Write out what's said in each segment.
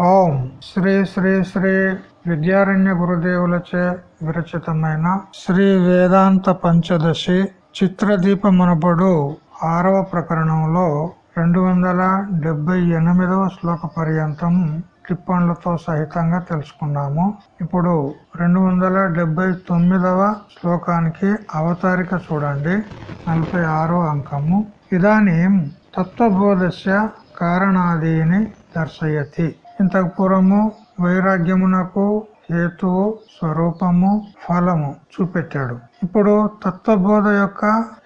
ఓం శ్రీ శ్రీ శ్రీ విద్యారణ్య గురుదేవులచే విరచితమైన శ్రీ వేదాంత పంచదశి చిత్రదీపమనబడు ఆరవ ప్రకరణంలో రెండు వందల డెబ్బై ఎనిమిదవ శ్లోక పర్యంతం టిప్పన్లతో సహితంగా తెలుసుకున్నాము. ఇప్పుడు రెండు వందల డెబ్బై తొమ్మిదవ శ్లోకానికి అవతారిక చూడండి. నలభై ఆరో అంకము. ఇదానీ తత్వబోధస్య కారణాదీని దర్శయతి. ఇంతకు పూర్వము వైరాగ్యమునకు హేతువు స్వరూపము ఫలము చూపెట్టాడు. ఇప్పుడు తత్వబోధ యొక్క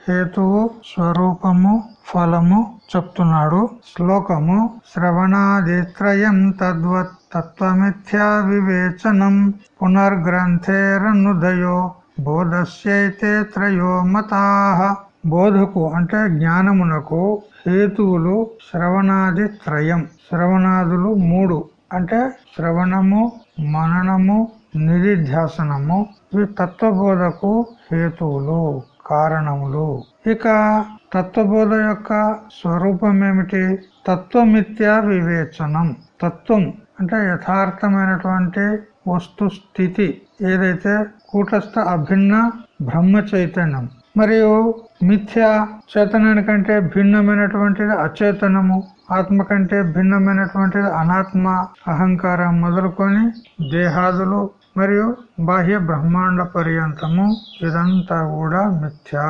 హేతువు స్వరూపము ఫలము చెప్తున్నాడు. శ్లోకము శ్రవణాదిత్రయం తద్వత్ తత్వమిథ్యా వివేచనం పునర్గ్రంథేరనుదయో బోధస్యైతే త్రయో మతాహ బోధకు అంటే జ్ఞానమునకు హేతువులు శ్రవణాది త్రయం. శ్రవణాదులు మూడు. అంటే శ్రవణము మననము నిధిధ్యాసనము. ఇవి తత్వబోధకు హేతువులు కారణములు. ఇక తత్వబోధ యొక్క స్వరూపం ఏమిటి తత్వమిత్యా వివేచనం. తత్వం అంటే యథార్థమైనటువంటి వస్తు స్థితి ఏదైతే కూటస్థ అభిన్న బ్రహ్మ చైతన్యం. మరియు మిథ్య చేతనానికంటే భిన్నమైనటువంటిది అచేతనము ఆత్మ కంటే భిన్నమైనటువంటిది అనాత్మ అహంకారం మొదలుకొని దేహాదులు మరియు బాహ్య బ్రహ్మాండ పర్యంతము ఇదంతా కూడా మిథ్యా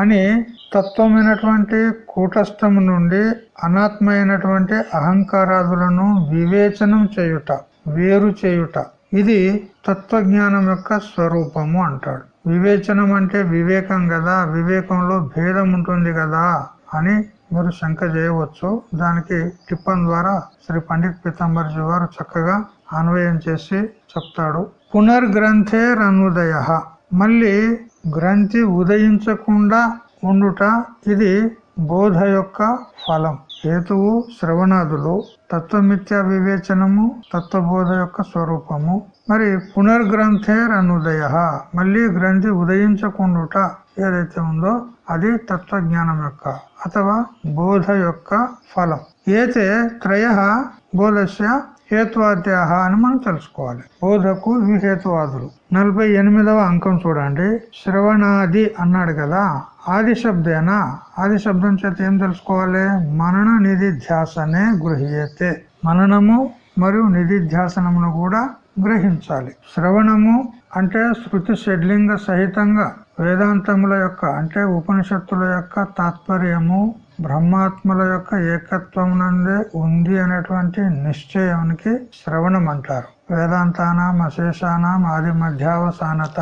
అని తత్వమైనటువంటి కూటస్థము నుండి అనాత్మైనటువంటి అహంకారాదులను వివేచనం చేయుట వేరు చేయుట. ఇది తత్వజ్ఞానం యొక్క స్వరూపము అంటాడు. వివేచనం అంటే వివేకం కదా వివేకంలో భేదం ఉంటుంది కదా అని మీరు శంక చేయవచ్చు. దానికి టిప్పన్ ద్వారా శ్రీ పండిత్ పీతాంబర్జీ వారు చక్కగా అన్వయం చేసి చెప్తాడు. పునర్గ్రంథే పునర్గ్రంథేరనుదయ మళ్ళీ గ్రంథి ఉదయించకుండా ఉండుట ఇది బోధ యొక్క ఫలం. హేతువు శ్రవణాదులు తత్వమిత్య వివేచనము తత్వబోధ యొక్క స్వరూపము. మరి పునర్గ్రంథేర్ అనుదయ మళ్ళీ గ్రంథి ఉదయించకుండుట ఏదైతే ఉందో అది తత్వజ్ఞానం యొక్క అథవా బోధ యొక్క ఫలం. ఏతే త్రయ బోధస్య హేతువాద్యాహ అని మనం తెలుసుకోవాలి. బోధకు ఇవి హేతువాదులు నలభై ఎనిమిదవ అంకం చూడండి. శ్రవణాది అన్నాడు కదా ఆది శబ్దేనా? ఆది శబ్దం చేత ఏం తెలుసుకోవాలి? మనన నిధిధ్యాసనే గృహ్యతే. మననము మరియు నిధిధ్యాసనమును కూడా గ్రహించాలి. శ్రవణము అంటే శృతి షడ్లింగ సహితంగా వేదాంతముల యొక్క అంటే ఉపనిషత్తుల యొక్క తాత్పర్యము బ్రహ్మాత్మల యొక్క ఏకత్వం నందే ఉంది అనేటువంటి నిశ్చయానికి శ్రవణం అంటారు. వేదాంతానాం అశేషానాం ఆది మధ్యావసానత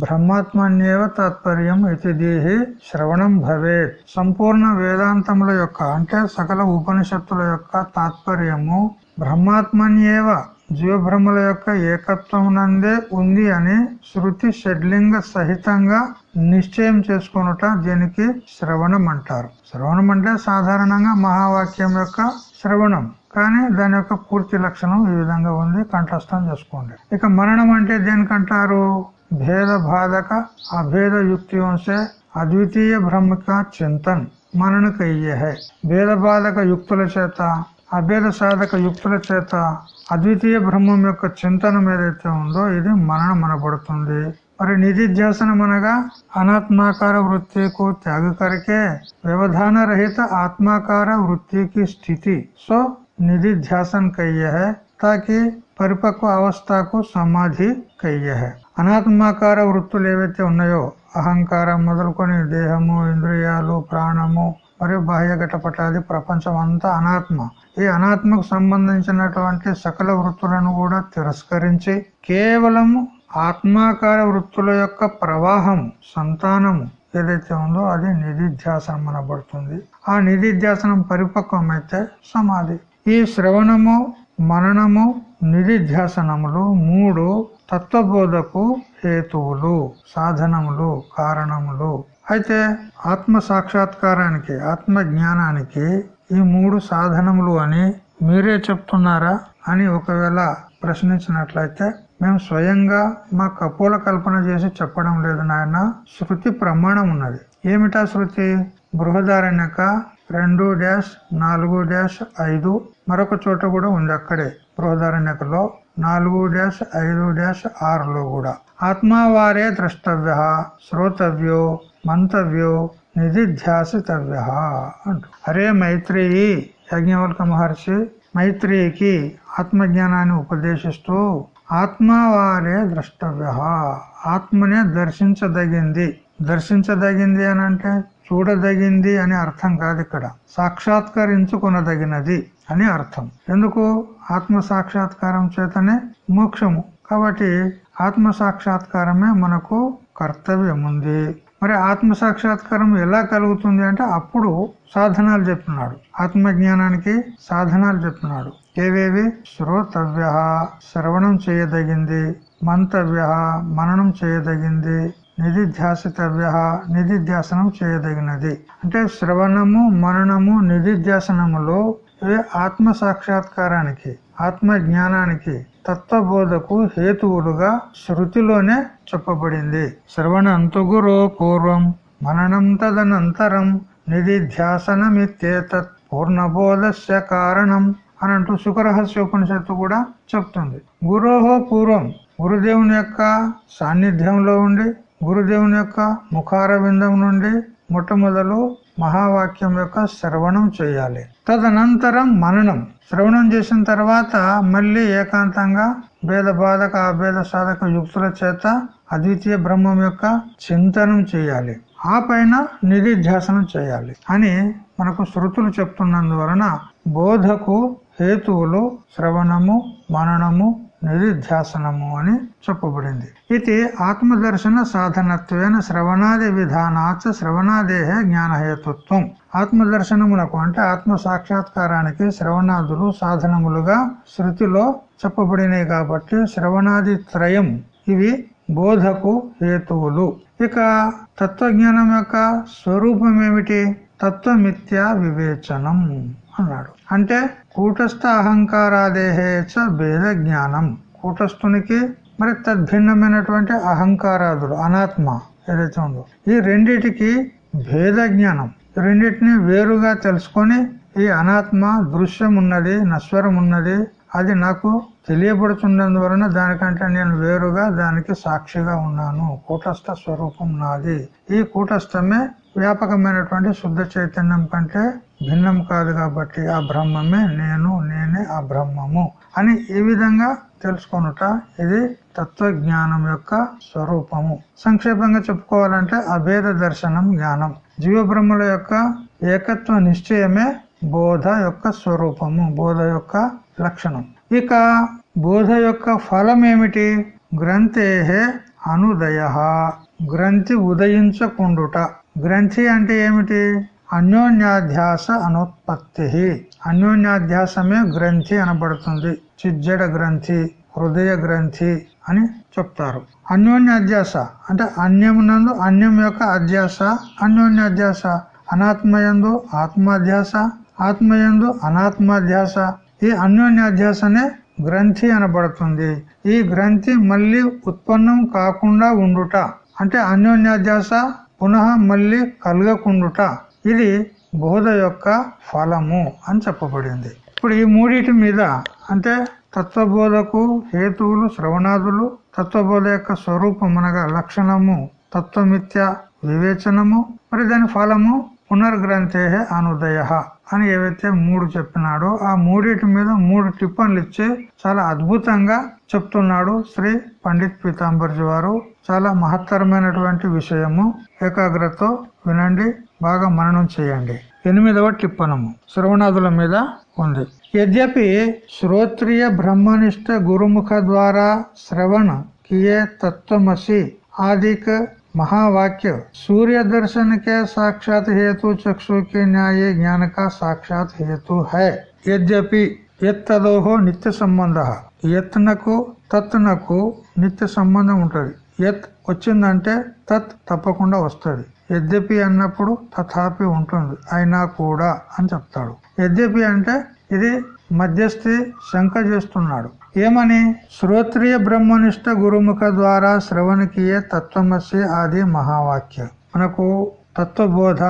బ్రహ్మాత్మన్యేవ తాత్పర్యం ఇది దీహి శ్రవణం భవేత్. సంపూర్ణ వేదాంతముల యొక్క అంటే సకల ఉపనిషత్తుల యొక్క తాత్పర్యము బ్రహ్మాత్మన్యేవ జీవబ్రహ్మల యొక్క ఏకత్వం నందే ఉంది అని శృతి షడ్లింగ సహితంగా నిశ్చయం చేసుకొనుట దీనికి శ్రవణం అంటారు శ్రవణం అంటే సాధారణంగా మహావాక్యం యొక్క శ్రవణం. కానీ దాని యొక్క పూర్తి లక్షణం ఈ విధంగా ఉంది. కంఠస్థం చేసుకోండి. ఇక మరణం అంటే దేనికంటారు? భేద బాధక అభేద యుక్తి వంశే అద్వితీయ బ్రహ్మిక చింతన్. మరణకయ్యే భేద బాధక యుక్తుల చేత అభేద సాధక యుక్తుల చేత అద్వితీయ బ్రహ్మం యొక్క చింతనం ఏదైతే ఉందో ఇది మననం అనబడుతుంది మరి నిధిధ్యాసనం అనగా అనాత్మాకార వృత్తికు త్యాగ కరికే వ్యవధాన రహిత ఆత్మాకార వృత్తికి స్థితి. సో నిధిధ్యాసన్ కయ్యే హై తాకి పరిపక్వ అవస్థకు సమాధి కయ్యే అనాత్మాకార వృత్తులు ఏవైతే ఉన్నాయో అహంకారం మొదలుకొని దేహము ఇంద్రియాలు ప్రాణము మరియు బాహ్య ఘటపటాది ప్రపంచం అంతా అనాత్మ. ఈ అనాత్మకు సంబంధించినటువంటి సకల వృత్తులను కూడా తిరస్కరించి కేవలము ఆత్మాకార వృత్తుల యొక్క ప్రవాహం సంతానము ఏదైతే ఉందో అది నిధిధ్యాసనం అనబడుతుంది. ఆ నిధిధ్యాసనం పరిపక్వం అయితే సమాధి. ఈ శ్రవణము మననము నిధిధ్యాసనములు మూడు తత్వబోధకు హేతువులు సాధనములు కారణములు. అయితే ఆత్మ సాక్షాత్కారానికి ఆత్మ జ్ఞానానికి ఈ మూడు సాధనములు అని మీరే చెప్తున్నారా అని ఒకవేళ ప్రశ్నించినట్లయితే మేము స్వయంగా మా కపోల కల్పన చేసి చెప్పడం లేదు నాయన. శృతి ప్రమాణం ఉన్నది. ఏమిటా శృతి? బృహదారణ్యక రెండు డాష్ నాలుగు డాష్ ఐదు. మరొక చోట కూడా ఉంది అక్కడే. బృహదారణ్యకలో నాలుగు డాష్ ఐదు డాష్ ఆరులో కూడా. ఆత్మావారే ద్రష్టవ్య శ్రోతవ్యో మంతవ్యో నిధిధ్యాసితవ్య అంటు. అరే మైత్రేయి యజ్ఞవల్క మహర్షి మైత్రేయికి ఆత్మజ్ఞానాన్ని ఉపదేశిస్తూ ఆత్మవారే ద్రష్టవ్య ఆత్మనే దర్శించదగింది. దర్శించదగింది అని అంటే చూడదగింది అని అర్థం కాదు ఇక్కడ. సాక్షాత్కరించుకునదగినది అని అర్థం. ఎందుకు? ఆత్మ సాక్షాత్కారం చేతనే మోక్షము. కాబట్టి ఆత్మ సాక్షాత్కారమే మనకు కర్తవ్యం ఉంది మరి ఆత్మ సాక్షాత్కారం ఎలా కలుగుతుంది అంటే అప్పుడు సాధనాలు చెప్తున్నాడు. ఆత్మ జ్ఞానానికి సాధనాలు చెప్తున్నాడు. ఏవేవి? శ్రోతవ్య శ్రవణం చేయదగింది మంతవ్య మననం చేయదగింది నిధిధ్యాసితవ్య నిధిధ్యాసనం చేయదగినది. అంటే శ్రవణము మననము నిధిధ్యాసనములో ఇవి ఆత్మ సాక్షాత్కారానికి ఆత్మ జ్ఞానానికి తత్వబోధకు హేతువులుగా శృతిలోనే చెప్పబడింది. శ్రవణంతుగురో పూర్వం మననం తదనంతరం నిధిధ్యాసనమిత్యేతత్ పూర్ణబోధస్య కారణం అని అంటూ సుఖరహస్యోపనిషత్తు కూడా చెప్తుంది. గురోహో పూర్వం గురుదేవుని యొక్క సాన్నిధ్యంలో ఉండి గురుదేవుని యొక్క ముఖారవిందం నుండి మొట్టమొదలు మహావాక్యం యొక్క శ్రవణం చేయాలి. తదనంతరం మననం. శ్రవణం చేసిన తర్వాత మళ్ళీ ఏకాంతంగా భేద బాధక అభేద సాధక యుక్తుల చేత అద్వితీయ బ్రహ్మం యొక్క చింతనం చేయాలి. ఆ పైన నిధిధ్యాసనం చేయాలి అని మనకు శృతులు చెప్తున్నందువలన బోధకు హేతువులు శ్రవణము మననము నిధిధ్యాసనము అని చెప్పబడింది. ఇది ఆత్మదర్శన సాధనత్వేన శ్రవణాది విధానాచ శ్రవణాదేహ జ్ఞానహేతుత్వం. ఆత్మదర్శనములకు అంటే ఆత్మ సాక్షాత్కారానికి శ్రవణాదులు సాధనములుగా శృతిలో చెప్పబడినాయి కాబట్టి శ్రవణాది త్రయం ఇవి బోధకు హేతువులు. ఇక తత్వజ్ఞానం యొక్క స్వరూపం ఏమిటి తత్వమిథ్యా వివేచనం. అన్నాడు. అంటే కూటస్థ అహంకారాదేహేచ భేద జ్ఞానం. కూటస్థునికి మరి తద్భిన్నమైనటువంటి అహంకారాదులు అనాత్మ ఏదైతే ఉందో ఈ రెండిటికి భేద జ్ఞానం. రెండింటిని వేరుగా తెలుసుకొని ఈ అనాత్మ దృశ్యం ఉన్నది నశ్వరం ఉన్నది అది నాకు తెలియబడుతున్నందువలన దానికంటే నేను వేరుగా దానికి సాక్షిగా ఉన్నాను. కూటస్థ స్వరూపం నాది. ఈ కూటస్థమే వ్యాపకమైనటువంటి శుద్ధ చైతన్యం కంటే భిన్నం కాదు కాబట్టి ఆ బ్రహ్మమే నేను నేనే ఆ బ్రహ్మము అని ఈ విధంగా తెలుసుకొనుట ఇది తత్వజ్ఞానం యొక్క స్వరూపము. సంక్షేపంగా చెప్పుకోవాలంటే అభేద దర్శనం జ్ఞానం. జీవ బ్రహ్మల యొక్క ఏకత్వ నిశ్చయమే బోధ యొక్క స్వరూపము బోధ యొక్క లక్షణం. ఇక బోధ యొక్క ఫలం ఏమిటి గ్రంథే అనుదయ. గ్రంథి ఉదయించకుండుట. గ్రంథి అంటే ఏమిటి? అన్యోన్యాధ్యాస అనుత్పత్తి. అన్యోన్యాధ్యాసమే గ్రంథి అనబడుతుంది. చిజ్జడ గ్రంథి హృదయ గ్రంథి అని చెప్తారు. అన్యోన్యాధ్యాస అంటే అన్యమునందు అన్యం యొక్క అధ్యాస అన్యోన్యాధ్యాస అనాత్మయందు ఆత్మాధ్యాస ఆత్మయందు అనాత్మాధ్యాస. ఈ అన్యోన్యాధ్యాసనే గ్రంథి అనబడుతుంది. ఈ గ్రంథి మళ్ళీ ఉత్పన్నం కాకుండా ఉండుట. అంటే అన్యోన్యాధ్యాస పునః మళ్ళీ కలగకుండుట. ఇది బోధ యొక్క ఫలము అని చెప్పబడింది. ఇప్పుడు ఈ మూడిటి మీద అంటే తత్వబోధకు హేతువులు శ్రవణాదులు తత్వబోధ యొక్క స్వరూపం అనగా లక్షణము తత్వమిత్య వివేచనము మరి దాని ఫలము పునర్గ్రంథే అనుదయ. అని ఏవైతే మూడు చెప్పినాడో ఆ మూడిటి మీద మూడు టిప్పన్లు ఇచ్చి చాలా అద్భుతంగా చెప్తున్నాడు శ్రీ పండిత్ పీతాంబర్జీ వారు. చాలా మహత్తరమైనటువంటి విషయము. ఏకాగ్రతతో వినండి బాగా మననం చేయండి. ఎనిమిదవ టిప్పనము శ్రవణాదుల మీద ఉంది. యద్యపి శ్రోత్రియ బ్రహ్మనిష్ట గురుముఖ ద్వారా శ్రవణ కియే తత్వమసి ఆదిక महावाक्य सूर्य दर्शन के साक्षात हेतु चक्षु के न्याय ज्ञान का साक्षात हेतु है यद्यपि ఎత్తదోహో నిత్య సంబంధ ఎత్నకు తత్నకు నిత్య సంబంధం ఉంటది ఎత్ వచ్చిందంటే తత్ తప్పకుండా వస్తుంది యద్యపి అన్నప్పుడు తథాపి ఉంటుంది అయినా కూడా అని చెప్తాడు యద్యపి అంటే ఇది మధ్యస్థి శంక చేస్తున్నాడు ఏమని? శ్రోత్రియ బ్రహ్మనిష్ట గురుముఖ ద్వారా శ్రవణకీయ తత్వమసి ఆది మహావాక్యం. మనకు తత్వబోధ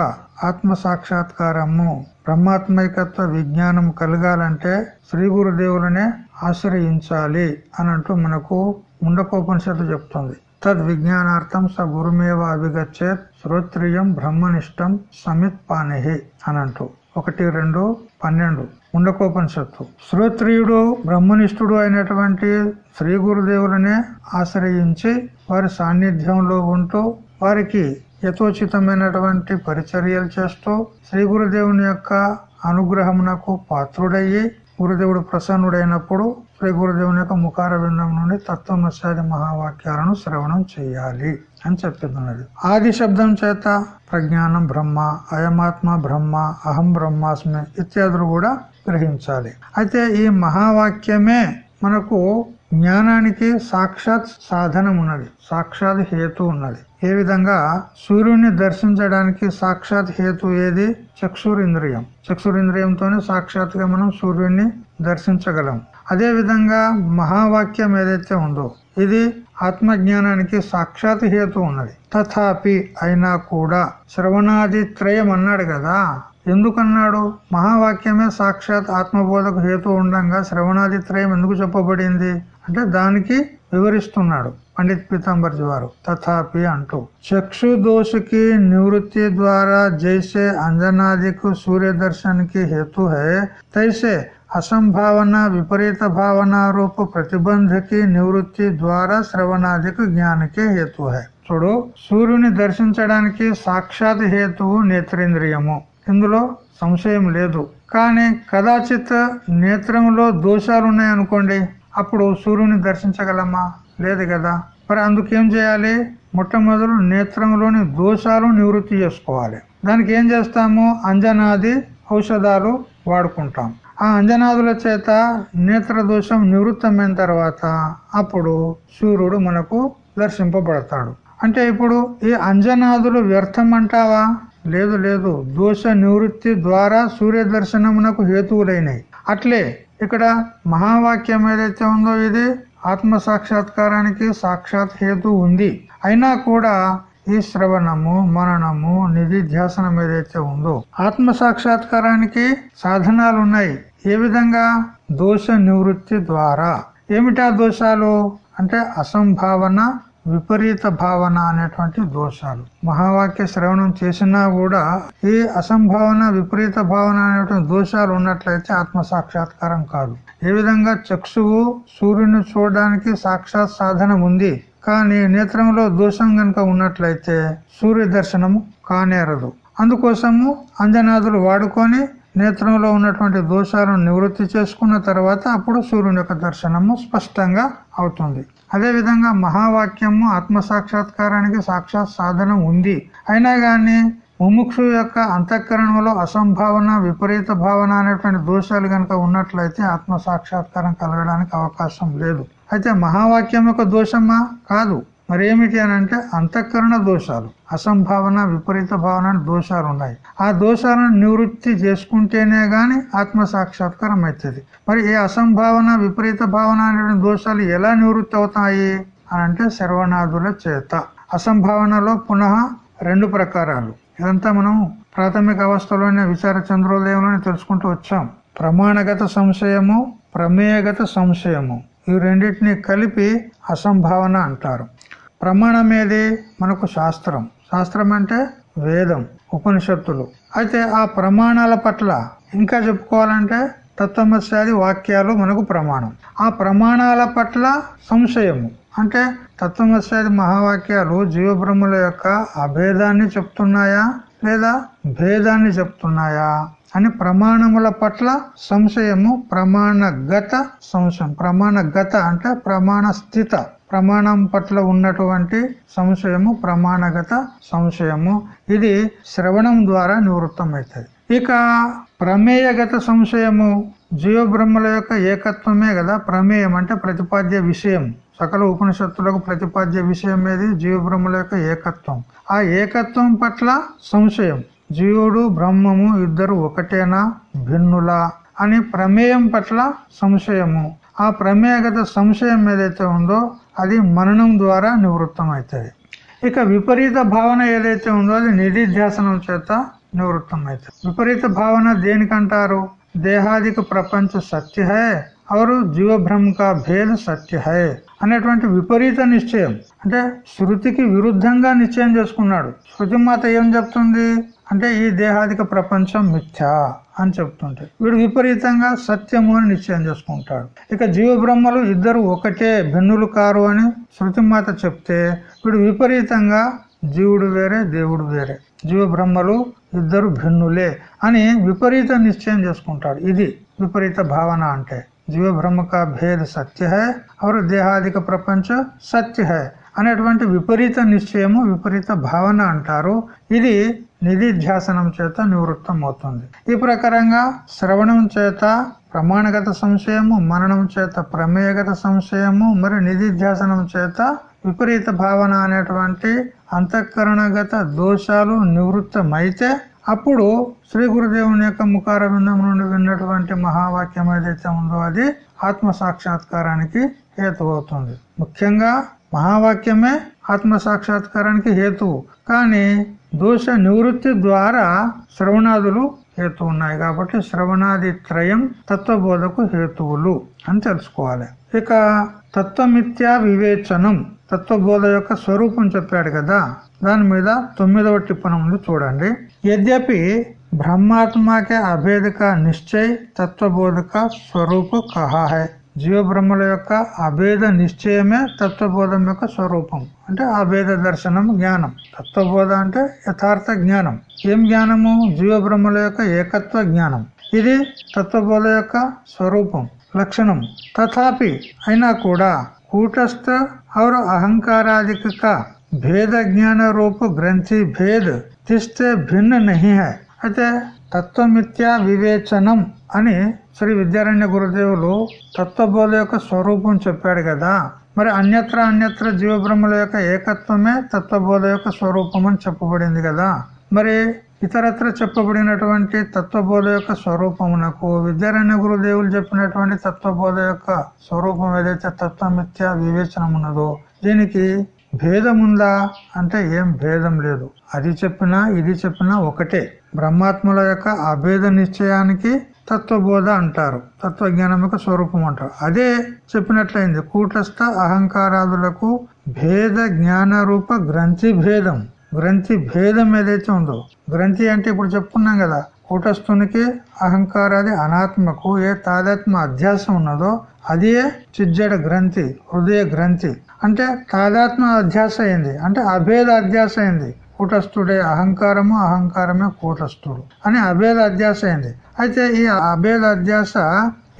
ఆత్మ సాక్షాత్కారము బ్రహ్మాత్మైకత్వ విజ్ఞానం కలగాలంటే శ్రీ గురుదేవులనే ఆశ్రయించాలి అని అంటూ మనకు ముండకోపనిషత్తు చెప్తుంది. తద్ విజ్ఞానార్థం స గురుమేవ అభిగచ్చేత్ శ్రోత్రియం బ్రహ్మనిష్టం సమిత్ పానేహి అని అంటూ ఒకటి రెండు పన్నెండు. ముండకోపనిషత్తు శ్రోత్రియుడు బ్రహ్మనిష్ఠుడు అయినటువంటి శ్రీ గురుదేవులనే ఆశ్రయించి వారి సాన్నిధ్యంలో ఉంటూ వారికి యథోచితమైనటువంటి పరిచర్యలు చేస్తూ శ్రీ గురుదేవుని యొక్క అనుగ్రహమునకు పాత్రుడయ్యి గురుదేవుడు ప్రసన్నుడైనప్పుడు శ్రీ గురుదేవుని యొక్క ముఖార విందం నుండి తత్వమశాది మహావాక్యాలను శ్రవణం చేయాలి అని చెప్తున్నది. ఆది శబ్దం చేత ప్రజ్ఞానం బ్రహ్మ అయమాత్మ బ్రహ్మ అహం బ్రహ్మాస్మి ఇత్యాదులు కూడా గ్రహించాలి అయితే ఈ మహావాక్యమే మనకు జ్ఞానానికి సాక్షాత్ సాధనం ఉన్నది సాక్షాత్ హేతు ఉన్నది. ఏ విధంగా? సూర్యుని దర్శించడానికి సాక్షాత్ హేతు ఏది? చక్షురింద్రియం. చక్షురింద్రియంతోనే సాక్షాత్గా మనం సూర్యుడిని దర్శించగలం. అదే విధంగా మహావాక్యం ఏదైతే ఉందో ఇది ఆత్మజ్ఞానానికి సాక్షాత్ హేతు ఉన్నది. తథాపి అయినా కూడా శ్రవణాది త్రయం అన్నాడు కదా. ఎందుకన్నాడు? మహావాక్యమే సాక్షాత్ ఆత్మబోధకు హేతు ఉండగా శ్రవణాది త్రయం ఎందుకు చెప్పబడింది? అంటే దానికి వివరిస్తున్నాడు పండిత్ పీతాంబర్జీ వారు. తథాపి అంటూ. చక్షు దోషకి నివృత్తి ద్వారా జైసే అంజనాదికు సూర్య దర్శనకి హేతు హే. తైసే అసంభావన విపరీత భావన రూప ప్రతిబంధకి నివృత్తి ద్వారా శ్రవణాదికు జ్ఞానకే హేతు హే. చూడు సూర్యుని దర్శించడానికి సాక్షాత్ హేతువు నేత్రేంద్రియము. ఇందులో సంశయం లేదు. కానీ కదాచిత్ నేత్రంలో దోషాలు ఉన్నాయనుకోండి అప్పుడు సూర్యుని దర్శించగలమా? లేదు కదా. మరి అందుకేం చేయాలి? మొట్టమొదలు నేత్రంలోని దోషాలు నివృత్తి చేసుకోవాలి. దానికి ఏం చేస్తాము? అంజనాది ఔషధాలు వాడుకుంటాం. ఆ అంజనాదుల చేత నేత్ర దోషం నివృత్తమైన తర్వాత అప్పుడు సూర్యుడు మనకు దర్శింపబడతాడు. అంటే ఇప్పుడు ఈ అంజనాదులు వ్యర్థం అంటావా? లేదు లేదు. దోష నివృత్తి ద్వారా సూర్య దర్శనమునకు హేతువులైనవి అట్లే ఇక్కడ మహావాక్యం ఏదైతే ఉందో ఇది ఆత్మ సాక్షాత్కారానికి సాక్షాత్ హేతు ఉంది. అయినా కూడా ఈ శ్రవణము మననము నిధిధ్యాసనం ఏదైతే ఉందో ఆత్మ సాక్షాత్కారానికి సాధనాలు ఉన్నాయి ఏ విధంగా? దోష నివృత్తి ద్వారా. ఏమిటా దోషాలు? అంటే అసంభావన విపరీత భావన అనేటువంటి దోషాలు. మహావాక్య శ్రవణం చేసినా కూడా ఈ అసంభావన విపరీత భావన అనేటువంటి దోషాలు ఉన్నట్లయితే ఆత్మ సాక్షాత్కారం కాదు. ఏ విధంగా చక్షువు సూర్యుని చూడడానికి సాక్షాత్ సాధనం ఉంది కానీ నేత్రంలో దోషం గనక ఉన్నట్లయితే సూర్య దర్శనము కానేరదు. అందుకోసము అంజనాదులు వాడుకొని నేత్రంలో ఉన్నటువంటి దోషాలను నివృత్తి చేసుకున్న తర్వాత అప్పుడు సూర్యుని యొక్క దర్శనము స్పష్టంగా అవుతుంది. అదేవిధంగా మహావాక్యము ఆత్మ సాక్షాత్కారానికి సాక్షాత్ సాధనం ఉంది. అయినా కానీ ముముక్షు యొక్క అంతఃకరణంలో అసంభావన విపరీత భావన అనేటువంటి దోషాలు కనుక ఉన్నట్లయితే ఆత్మ సాక్షాత్కారం కలగడానికి అవకాశం లేదు. అయితే మహావాక్యం యొక్క దోషమా? కాదు. మరేమిటి అని అంటే అంతఃకరణ దోషాలు అసంభావన విపరీత భావన దోషాలు ఉన్నాయి. ఆ దోషాలను నివృత్తి చేసుకుంటేనే గాని ఆత్మ సాక్షాత్కారం అవుతుంది. మరి ఈ అసంభావన విపరీత భావన అనే దోషాలు ఎలా నివృత్తి అవుతాయి అని అంటే శర్వనాథుల చేత. అసంభావనలో పునః రెండు ప్రకారాలు. ఇదంతా మనం ప్రాథమిక అవస్థలోనే విచార చంద్రోదయంలోనే తెలుసుకుంటూ వచ్చాం. ప్రమాణగత సంశయము ప్రమేయగత సంశయము. ఈ రెండింటిని కలిపి అసంభావన అంటారు. ప్రమాణం ఏది మనకు శాస్త్రం. శాస్త్రం అంటే వేదం ఉపనిషత్తులు. అయితే ఆ ప్రమాణాల పట్ల ఇంకా చెప్పుకోవాలంటే తత్వమస్యాది వాక్యాలు మనకు ప్రమాణం. ఆ ప్రమాణాల పట్ల సంశయము. అంటే తత్వమస్యాది మహావాక్యాలు జీవబ్రహ్మల యొక్క అభేదాన్ని చెప్తున్నాయా? లేదా భేదాన్ని చెప్తున్నాయా? అని ప్రమాణముల పట్ల సంశయము ప్రమాణగత సంశయం. ప్రమాణగత అంటే ప్రమాణ స్థిత ప్రమాణం పట్ల ఉన్నటువంటి సంశయము ప్రమాణగత సంశయము. ఇది శ్రవణం ద్వారా నివృత్తం అవుతుంది ఇక ప్రమేయగత సంశయము జీవబ్రహ్మల యొక్క ఏకత్వమే కదా ప్రమేయం అంటే ప్రతిపాద్య విషయం. సకల ఉపనిషత్తులకు ప్రతిపాద్య విషయం ఏది? జీవబ్రహ్మల యొక్క ఏకత్వం. ఆ ఏకత్వం పట్ల సంశయం. జీవుడు బ్రహ్మము ఇద్దరు ఒకటేనా? భిన్నులా అని ప్రమేయం పట్ల సంశయము. ఆ ప్రమేయగత సంశయం ఏదైతే ఉందో అది మననం ద్వారా నివృత్తం అవుతుంది ఇక విపరీత భావన ఏదైతే ఉందో అది నిధిధ్యాసనం చేత నివృత్తం అవుతుంది విపరీత భావన దేనికంటారు? దేహాదిక ప్రపంచ సత్యహే. అవరు జీవభ్రమ కా భేద సత్య హై అనేటువంటి విపరీత నిశ్చయం. అంటే శృతికి విరుద్ధంగా నిశ్చయం చేసుకున్నాడు. శృతి మాత ఏం చెప్తుంది? అంటే ఈ దేహాదిక ప్రపంచం మిథ్యా అని చెప్తుంటే వీడు విపరీతంగా సత్యము అని నిశ్చయం చేసుకుంటాడు. ఇక జీవబ్రహ్మలు ఇద్దరు ఒకటే భిన్నులు కారు అని శృతి మాత చెప్తే వీడు విపరీతంగా జీవుడు వేరే దేవుడు వేరే. జీవబ్రహ్మలు ఇద్దరు భిన్నులే అని విపరీత నిశ్చయం చేసుకుంటాడు. ఇది విపరీత భావన అంటే. జీవ బ్రహ్మ కా భేద సత్య హే అవరు దేహాదిక ప్రపంచ సత్య హై అనేటువంటి విపరీత నిశ్చయము విపరీత భావన అంటారు. ఇది నిధిధ్యాసనం చేత నివృత్తం అవుతుంది ఈ ప్రకారంగా శ్రవణం చేత ప్రమాణగత సంశయము మననం చేత ప్రమేయగత సంశయము మరి నిధిధ్యాసనం చేత విపరీత భావన అనేటువంటి అంతఃకరణగత దోషాలు నివృత్తమైతే అప్పుడు శ్రీ గురుదేవుని యొక్క ముఖారవిందం నుండి విన్నటువంటి మహావాక్యం ఏదైతే ఉందో అది ఆత్మ సాక్షాత్కారానికి హేతు అవుతుంది ముఖ్యంగా మహావాక్యమే ఆత్మ సాక్షాత్కారానికి హేతువు. కానీ దోష నివృత్తి ద్వారా శ్రవణాదులు హేతు ఉన్నాయి కాబట్టి శ్రవణాది త్రయం తత్వబోధకు హేతువులు అని తెలుసుకోవాలి. ఇక తత్వమిత్యా వివేచనం. తత్వబోధ యొక్క స్వరూపం చెప్పాడు కదా. దాని మీద తొమ్మిదవ టిప్పణం చూడండి. యద్యపి బ్రహ్మాత్మకే అభేదక నిశ్చయ్ తత్వబోధక స్వరూప కహా హై జీవ బ్రహ్మల యొక్క అభేద నిశ్చయమే తత్వబోధం యొక్క స్వరూపం. అంటే అభేద దర్శనం జ్ఞానం. తత్వబోధ అంటే యథార్థ జ్ఞానం. ఏం జ్ఞానము? జీవ బ్రహ్మల యొక్క ఏకత్వ జ్ఞానం. ఇది తత్వబోధ యొక్క స్వరూపం. లక్షణం. తథాపి అయినా కూడా కూటస్థ ఔర అహంకారాధిక భేద జ్ఞాన రూప గ్రంథి భేద్ भेद భిన్న నహి नहीं అయితే తత్వమిత్యా వివేచనం అని శ్రీ విద్యారణ్య గురుదేవులు తత్వబోధ యొక్క స్వరూపం చెప్పాడు కదా. మరి అన్యత్ర అన్యత్ర జీవబ్రహ్మల యొక్క ఏకత్వమే తత్వబోధ యొక్క స్వరూపం అని చెప్పబడింది కదా. మరి ఇతరత్ర చెప్పబడినటువంటి తత్వబోధ యొక్క స్వరూపమునకు విద్యారాయణ గురుదేవులు చెప్పినటువంటి తత్వబోధ యొక్క స్వరూపం ఏదైతే తత్వమిత్య వివేచనమున్నదో దీనికి భేదం ఉందా అంటే ఏం భేదం లేదు. అది చెప్పినా ఇది చెప్పినా ఒకటే. బ్రహ్మాత్మల యొక్క అభేద నిశ్చయానికి తత్వబోధ అంటారు. తత్వజ్ఞానం యొక్క స్వరూపం అంటారు. అదే చెప్పినట్లయింది. కూటస్థ అహంకారాదులకు భేద జ్ఞాన రూప గ్రంథి భేదం. గ్రంథి భేదం ఏదైతే ఉందో గ్రంథి అంటే ఇప్పుడు చెప్పుకున్నాం కదా కూటస్థునికి అహంకారాది అనాత్మకు ఏ తాదాత్మ అధ్యాసం ఉన్నదో అదే చిజ్జడ గ్రంథి హృదయ గ్రంథి. అంటే తాదాత్మ అధ్యాస అయింది అంటే అభేద అధ్యాస అయింది. కూటస్థుడే అహంకారము అహంకారమే కూటస్థుడు అని అభేద అధ్యాస అయింది. అయితే ఈ అభేద అధ్యాస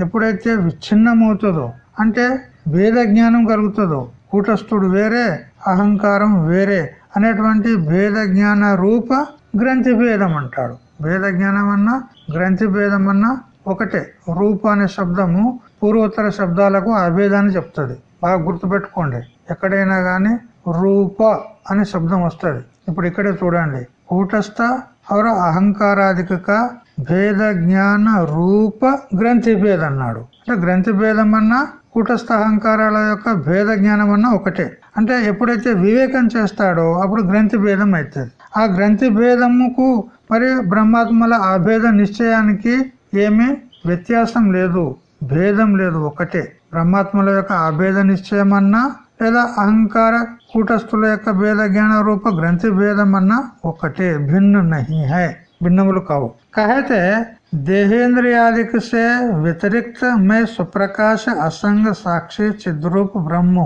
ఎప్పుడైతే విచ్ఛిన్నమవుతుందో అంటే భేద జ్ఞానం కలుగుతుందో కూటస్థుడు వేరే అహంకారం వేరే అనేటువంటి భేద జ్ఞాన రూప గ్రంథి భేదం అంటాడు. భేద జ్ఞానం అన్నా గ్రంథి భేదం అన్నా ఒకటే. రూప అనే శబ్దము పూర్వోత్తర శబ్దాలకు అభేదాన్ని చెప్తుంది. బాగా గుర్తుపెట్టుకోండి. ఎక్కడైనా గాని రూప అనే శబ్దం వస్తుంది. ఇప్పుడు ఇక్కడే చూడండి. కూటస్థ అవర అహంకారాధిక భేద జ్ఞాన రూప గ్రంథి భేద అన్నాడు. అంటే గ్రంథి భేదం అన్నా కూటస్థ అహంకారాల యొక్క భేద జ్ఞానం అన్నా ఒకటే. అంటే ఎప్పుడైతే వివేకం చేస్తాడో అప్పుడు గ్రంథి భేదం అవుతుంది. ఆ గ్రంథి భేదముకు మరి బ్రహ్మాత్మల అభేద నిశ్చయానికి ఏమీ వ్యత్యాసం లేదు. భేదం లేదు ఒకటే. బ్రహ్మాత్మల యొక్క అభేద నిశ్చయం అన్నా లేదా అహంకార కూటస్థుల యొక్క భేద జ్ఞాన రూప గ్రంథి భేదం అన్నా ఒకటే. భిన్న నహి హై. భిన్నములు కావు. కహైతే దేహేంద్రియాదికి సే వ్యతిరిక్త మే సుప్రకాశ అసంగ సాక్షి చిద్రూపు బ్రహ్మ.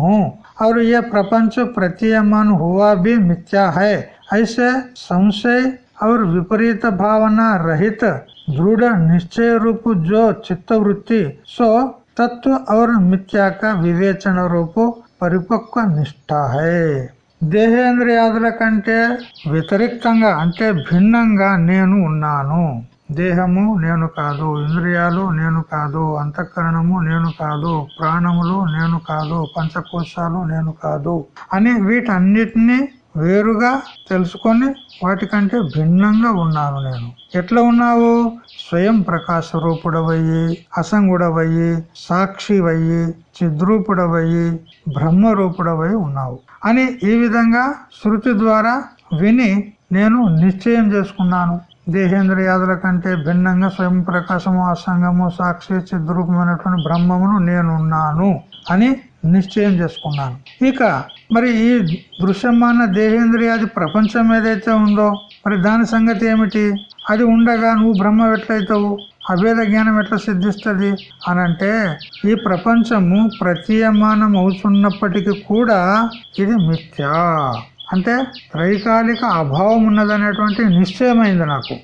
और यह प्रपंच प्रतीयमान हुआ भी मिथ्या है ऐसे संशय और विपरीत भावना रहित दृढ़ निश्चय रूप जो चित्तवृत्ति सो तत्व और मिथ्या का विवेचन रूप పరిపక్వ నిష్ట హై దేహేంద్రియాదుల కంటే వ్యతిరిక్తంగా అంటే భిన్నంగా నేను ఉన్నాను దేహము నేను కాదు ఇంద్రియాలు నేను కాదు అంతఃకరణము నేను కాదు ప్రాణములు నేను కాదు పంచకోశాలు నేను కాదు అని వీటన్నిటినీ వేరుగా తెలుసుకొని వాటికంటే భిన్నంగా ఉన్నాను నేను. ఎట్లా ఉన్నావు? స్వయం ప్రకాశ రూపుడవయ్యి అసంగుడవయ్యి సాక్షివయ్యి చిద్రూపుడవయ్యి బ్రహ్మరూపుడవై ఉన్నావు అని ఈ విధంగా శృతి ద్వారా విని నేను నిశ్చయం చేసుకున్నాను. దేహేంద్రియాదుల కంటే భిన్నంగా స్వయం ప్రకాశము అసంగము సాక్షి చిద్రూపమైనటువంటి బ్రహ్మమును నేనున్నాను అని నిశ్చయం చేసుకున్నాను. ఇక మరి ఈ దృశ్యమాన దేహేంద్రియాది ప్రపంచం ఏదైతే ఉందో మరి దాని సంగతి ఏమిటి? అది ఉండగా నువ్వు బ్రహ్మ ఎట్లయితావు? అభేద జ్ఞానం ఎట్లా సిద్ధిస్తుంది? అనంటే ఈ ప్రపంచము ప్రతీయమానం అవుతున్నప్పటికీ కూడా ఇది మిథ్యా. అంటే త్రైకాలిక అభావం ఉన్నదనేటువంటి నిశ్చయమైంది నాకు.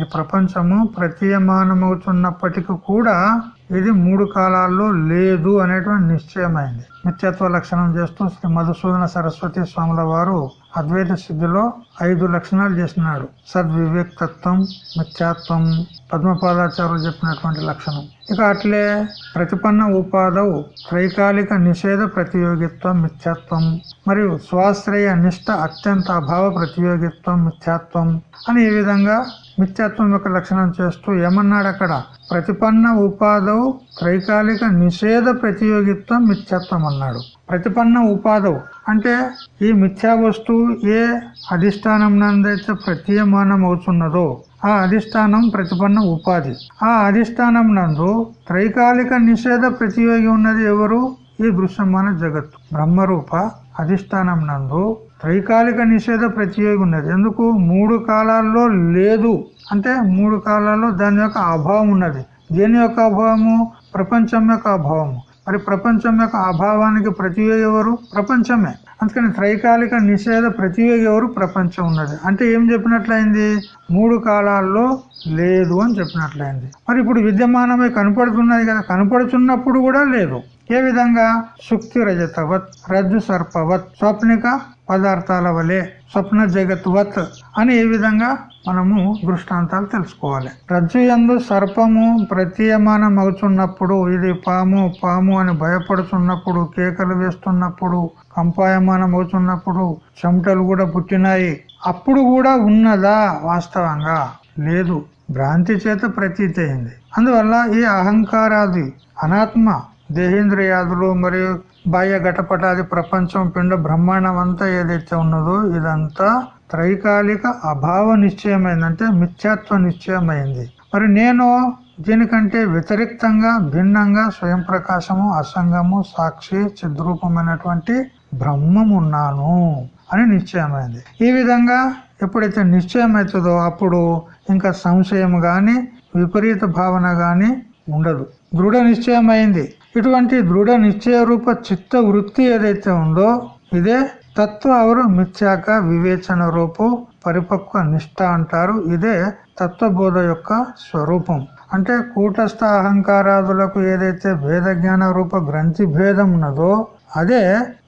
ఈ ప్రపంచము ప్రతీయమానమవుతున్నప్పటికీ కూడా ఇది మూడు కాలాల్లో లేదు అనేటువంటి నిశ్చయమైంది. నిత్యత్వ లక్షణం చేస్తూ శ్రీ మధుసూదన సరస్వతి స్వాముల వారు అద్వైత సిద్ధిలో ఐదు లక్షణాలు చేసినాడు సద్వివేక్తత్వం మిథ్యాత్వం పద్మపాదాచార్యులు చెప్పినటువంటి లక్షణం. ఇక అట్లే ప్రతిపన్న ఉపాధవు త్రైకాలిక నిషేధ ప్రతియోగిత్వం మిథ్యాత్వం మరియు స్వాశ్రయ నిష్ట అత్యంత అభావ ప్రతియోగిత్వం మిథ్యాత్వం అని ఈ విధంగా మిథ్యాత్వం యొక్క లక్షణం చేస్తూ ఏమన్నాడు అక్కడ? ప్రతిపన్న ఉపాధవు త్రైకాలిక నిషేధ ప్రతియోగిత్వం మిథ్యాత్వం అన్నాడు. ప్రతిపన్న ఉపాధవు. అంటే ఈ మిథ్యా వస్తువు ఏ అధిష్టానం నందైతే ప్రతీయమానం అవుతున్నదో ఆ అధిష్టానం ప్రతిపన్న ఉపాధి. ఆ అధిష్టానం నందు త్రైకాలిక నిషేధ ప్రతియోగి ఉన్నది ఎవరు? ఈ దృశ్యమాన జగత్తు. బ్రహ్మరూప అధిష్టానం నందు త్రైకాలిక నిషేధ ప్రతియోగి ఉన్నది. ఎందుకు? మూడు కాలాల్లో లేదు. అంటే మూడు కాలాల్లో దాని యొక్క అభావం ఉన్నది. దేని యొక్క అభావము? ప్రపంచం యొక్క అభావము. మరి ప్రపంచం యొక్క అభావానికి ప్రతియోగి ఎవరు? ప్రపంచమే. అందుకని త్రైకాలిక నిషేధ ప్రతియోగి ఎవరు? ప్రపంచం ఉన్నది. అంటే ఏం చెప్పినట్లయింది? మూడు కాలాల్లో లేదు అని చెప్పినట్లయింది. మరి ఇప్పుడు విద్యమానమే కనపడుతున్నది కదా కనపడుతున్నప్పుడు కూడా లేదు. ఏ విధంగా? సుక్తి రజతవత్ రజ్జు సర్పవత్ స్వప్నిక పదార్థాల వలె స్వప్న జగత్వత్ అని ఏ విధంగా మనము దృష్టాంతాలు తెలుసుకోవాలి. రజ్జు ఎందు సర్పము ప్రతీయమానం అవుతున్నప్పుడు ఇది పాము పాము అని భయపడుతున్నప్పుడు కేకలు వేస్తున్నప్పుడు కంపాయమానం అవుతున్నప్పుడు చెమటలు కూడా పుట్టినాయి. అప్పుడు కూడా ఉన్నదా వాస్తవంగా? లేదు. భ్రాంతి చేత ప్రతీతి అయింది అందువల్ల ఈ అహంకారాది అనాత్మ దేహేంద్రియాదులు మరియు బాహ్య ఘటపటాది ప్రపంచం పిండ బ్రహ్మాండం అంతా ఏదైతే ఉన్నదో ఇదంతా త్రైకాలిక అభావ నిశ్చయమైంది అంటే మిథ్యాత్వ నిశ్చయమైంది. మరి నేను దీనికంటే వ్యతిరేక్తంగా భిన్నంగా స్వయం ప్రకాశము అసంగము సాక్షి చిద్రూపమైనటువంటి బ్రహ్మం ఉన్నాను అని నిశ్చయమైంది. ఈ విధంగా ఎప్పుడైతే నిశ్చయం అవుతుందో అప్పుడు ఇంకా సంశయం గాని విపరీత భావన గాని ఉండదు. దృఢ నిశ్చయం అయింది ఇటువంటి దృఢ నిశ్చయ రూప చిత్త వృత్తి ఏదైతే ఉందో ఇదే తత్వ అవరు మిథ్యాక వివేచన రూపం పరిపక్వ నిష్ట అంటారు. ఇదే తత్వబోధ యొక్క స్వరూపం. అంటే కూటస్థ అహంకారాదులకు ఏదైతే భేద జ్ఞాన రూప గ్రంథి భేదం ఉన్నదో అదే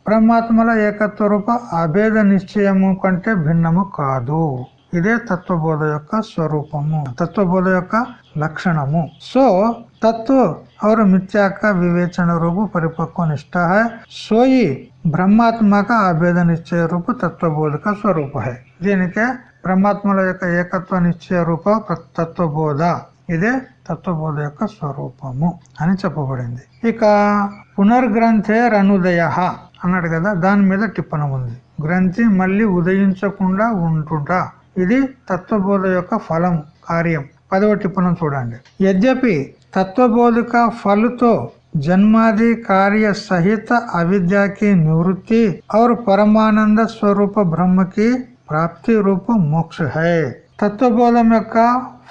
బ్రహ్మాత్మల ఏకత్వ రూప అభేద నిశ్చయము కంటే భిన్నము కాదు. ఇదే తత్వబోధ యొక్క స్వరూపము తత్వబోధ యొక్క లక్షణము. సో తత్వ और मिथ्या का विवेचन रूप परिपक्व निष्ठा है सोई బ్రహ్మాత్మ का అభేద నిశ్చయ రూప తత్వబోధ का స్వరూప है దీనికే బ్రహ్మాత్మల యొక్క ఏకత్వ నిశ్చయ రూప తత్వబోధ ఇదే తత్వబోధ యొక్క స్వరూపము అని చెప్పబడింది ఇక పునర్గ్రంథే రనుదయ అన్నాడు కదా దాని మీద టిప్పణం ఉంది గ్రంథి మళ్ళీ ఉదయించకుండా ఉంటుట ఇది తత్వబోధ యొక్క ఫలం కార్యం పదవ టిప్పణం చూడండి యద్యపి తత్వబోధక ఫలుతో जन्मादि कार्य सहित अविद्या की निवृत्ति और परमानंद स्वरूप ब्रह्म की ప్రాప్తి రూప మోక్ష హై తత్వబోధం యొక్క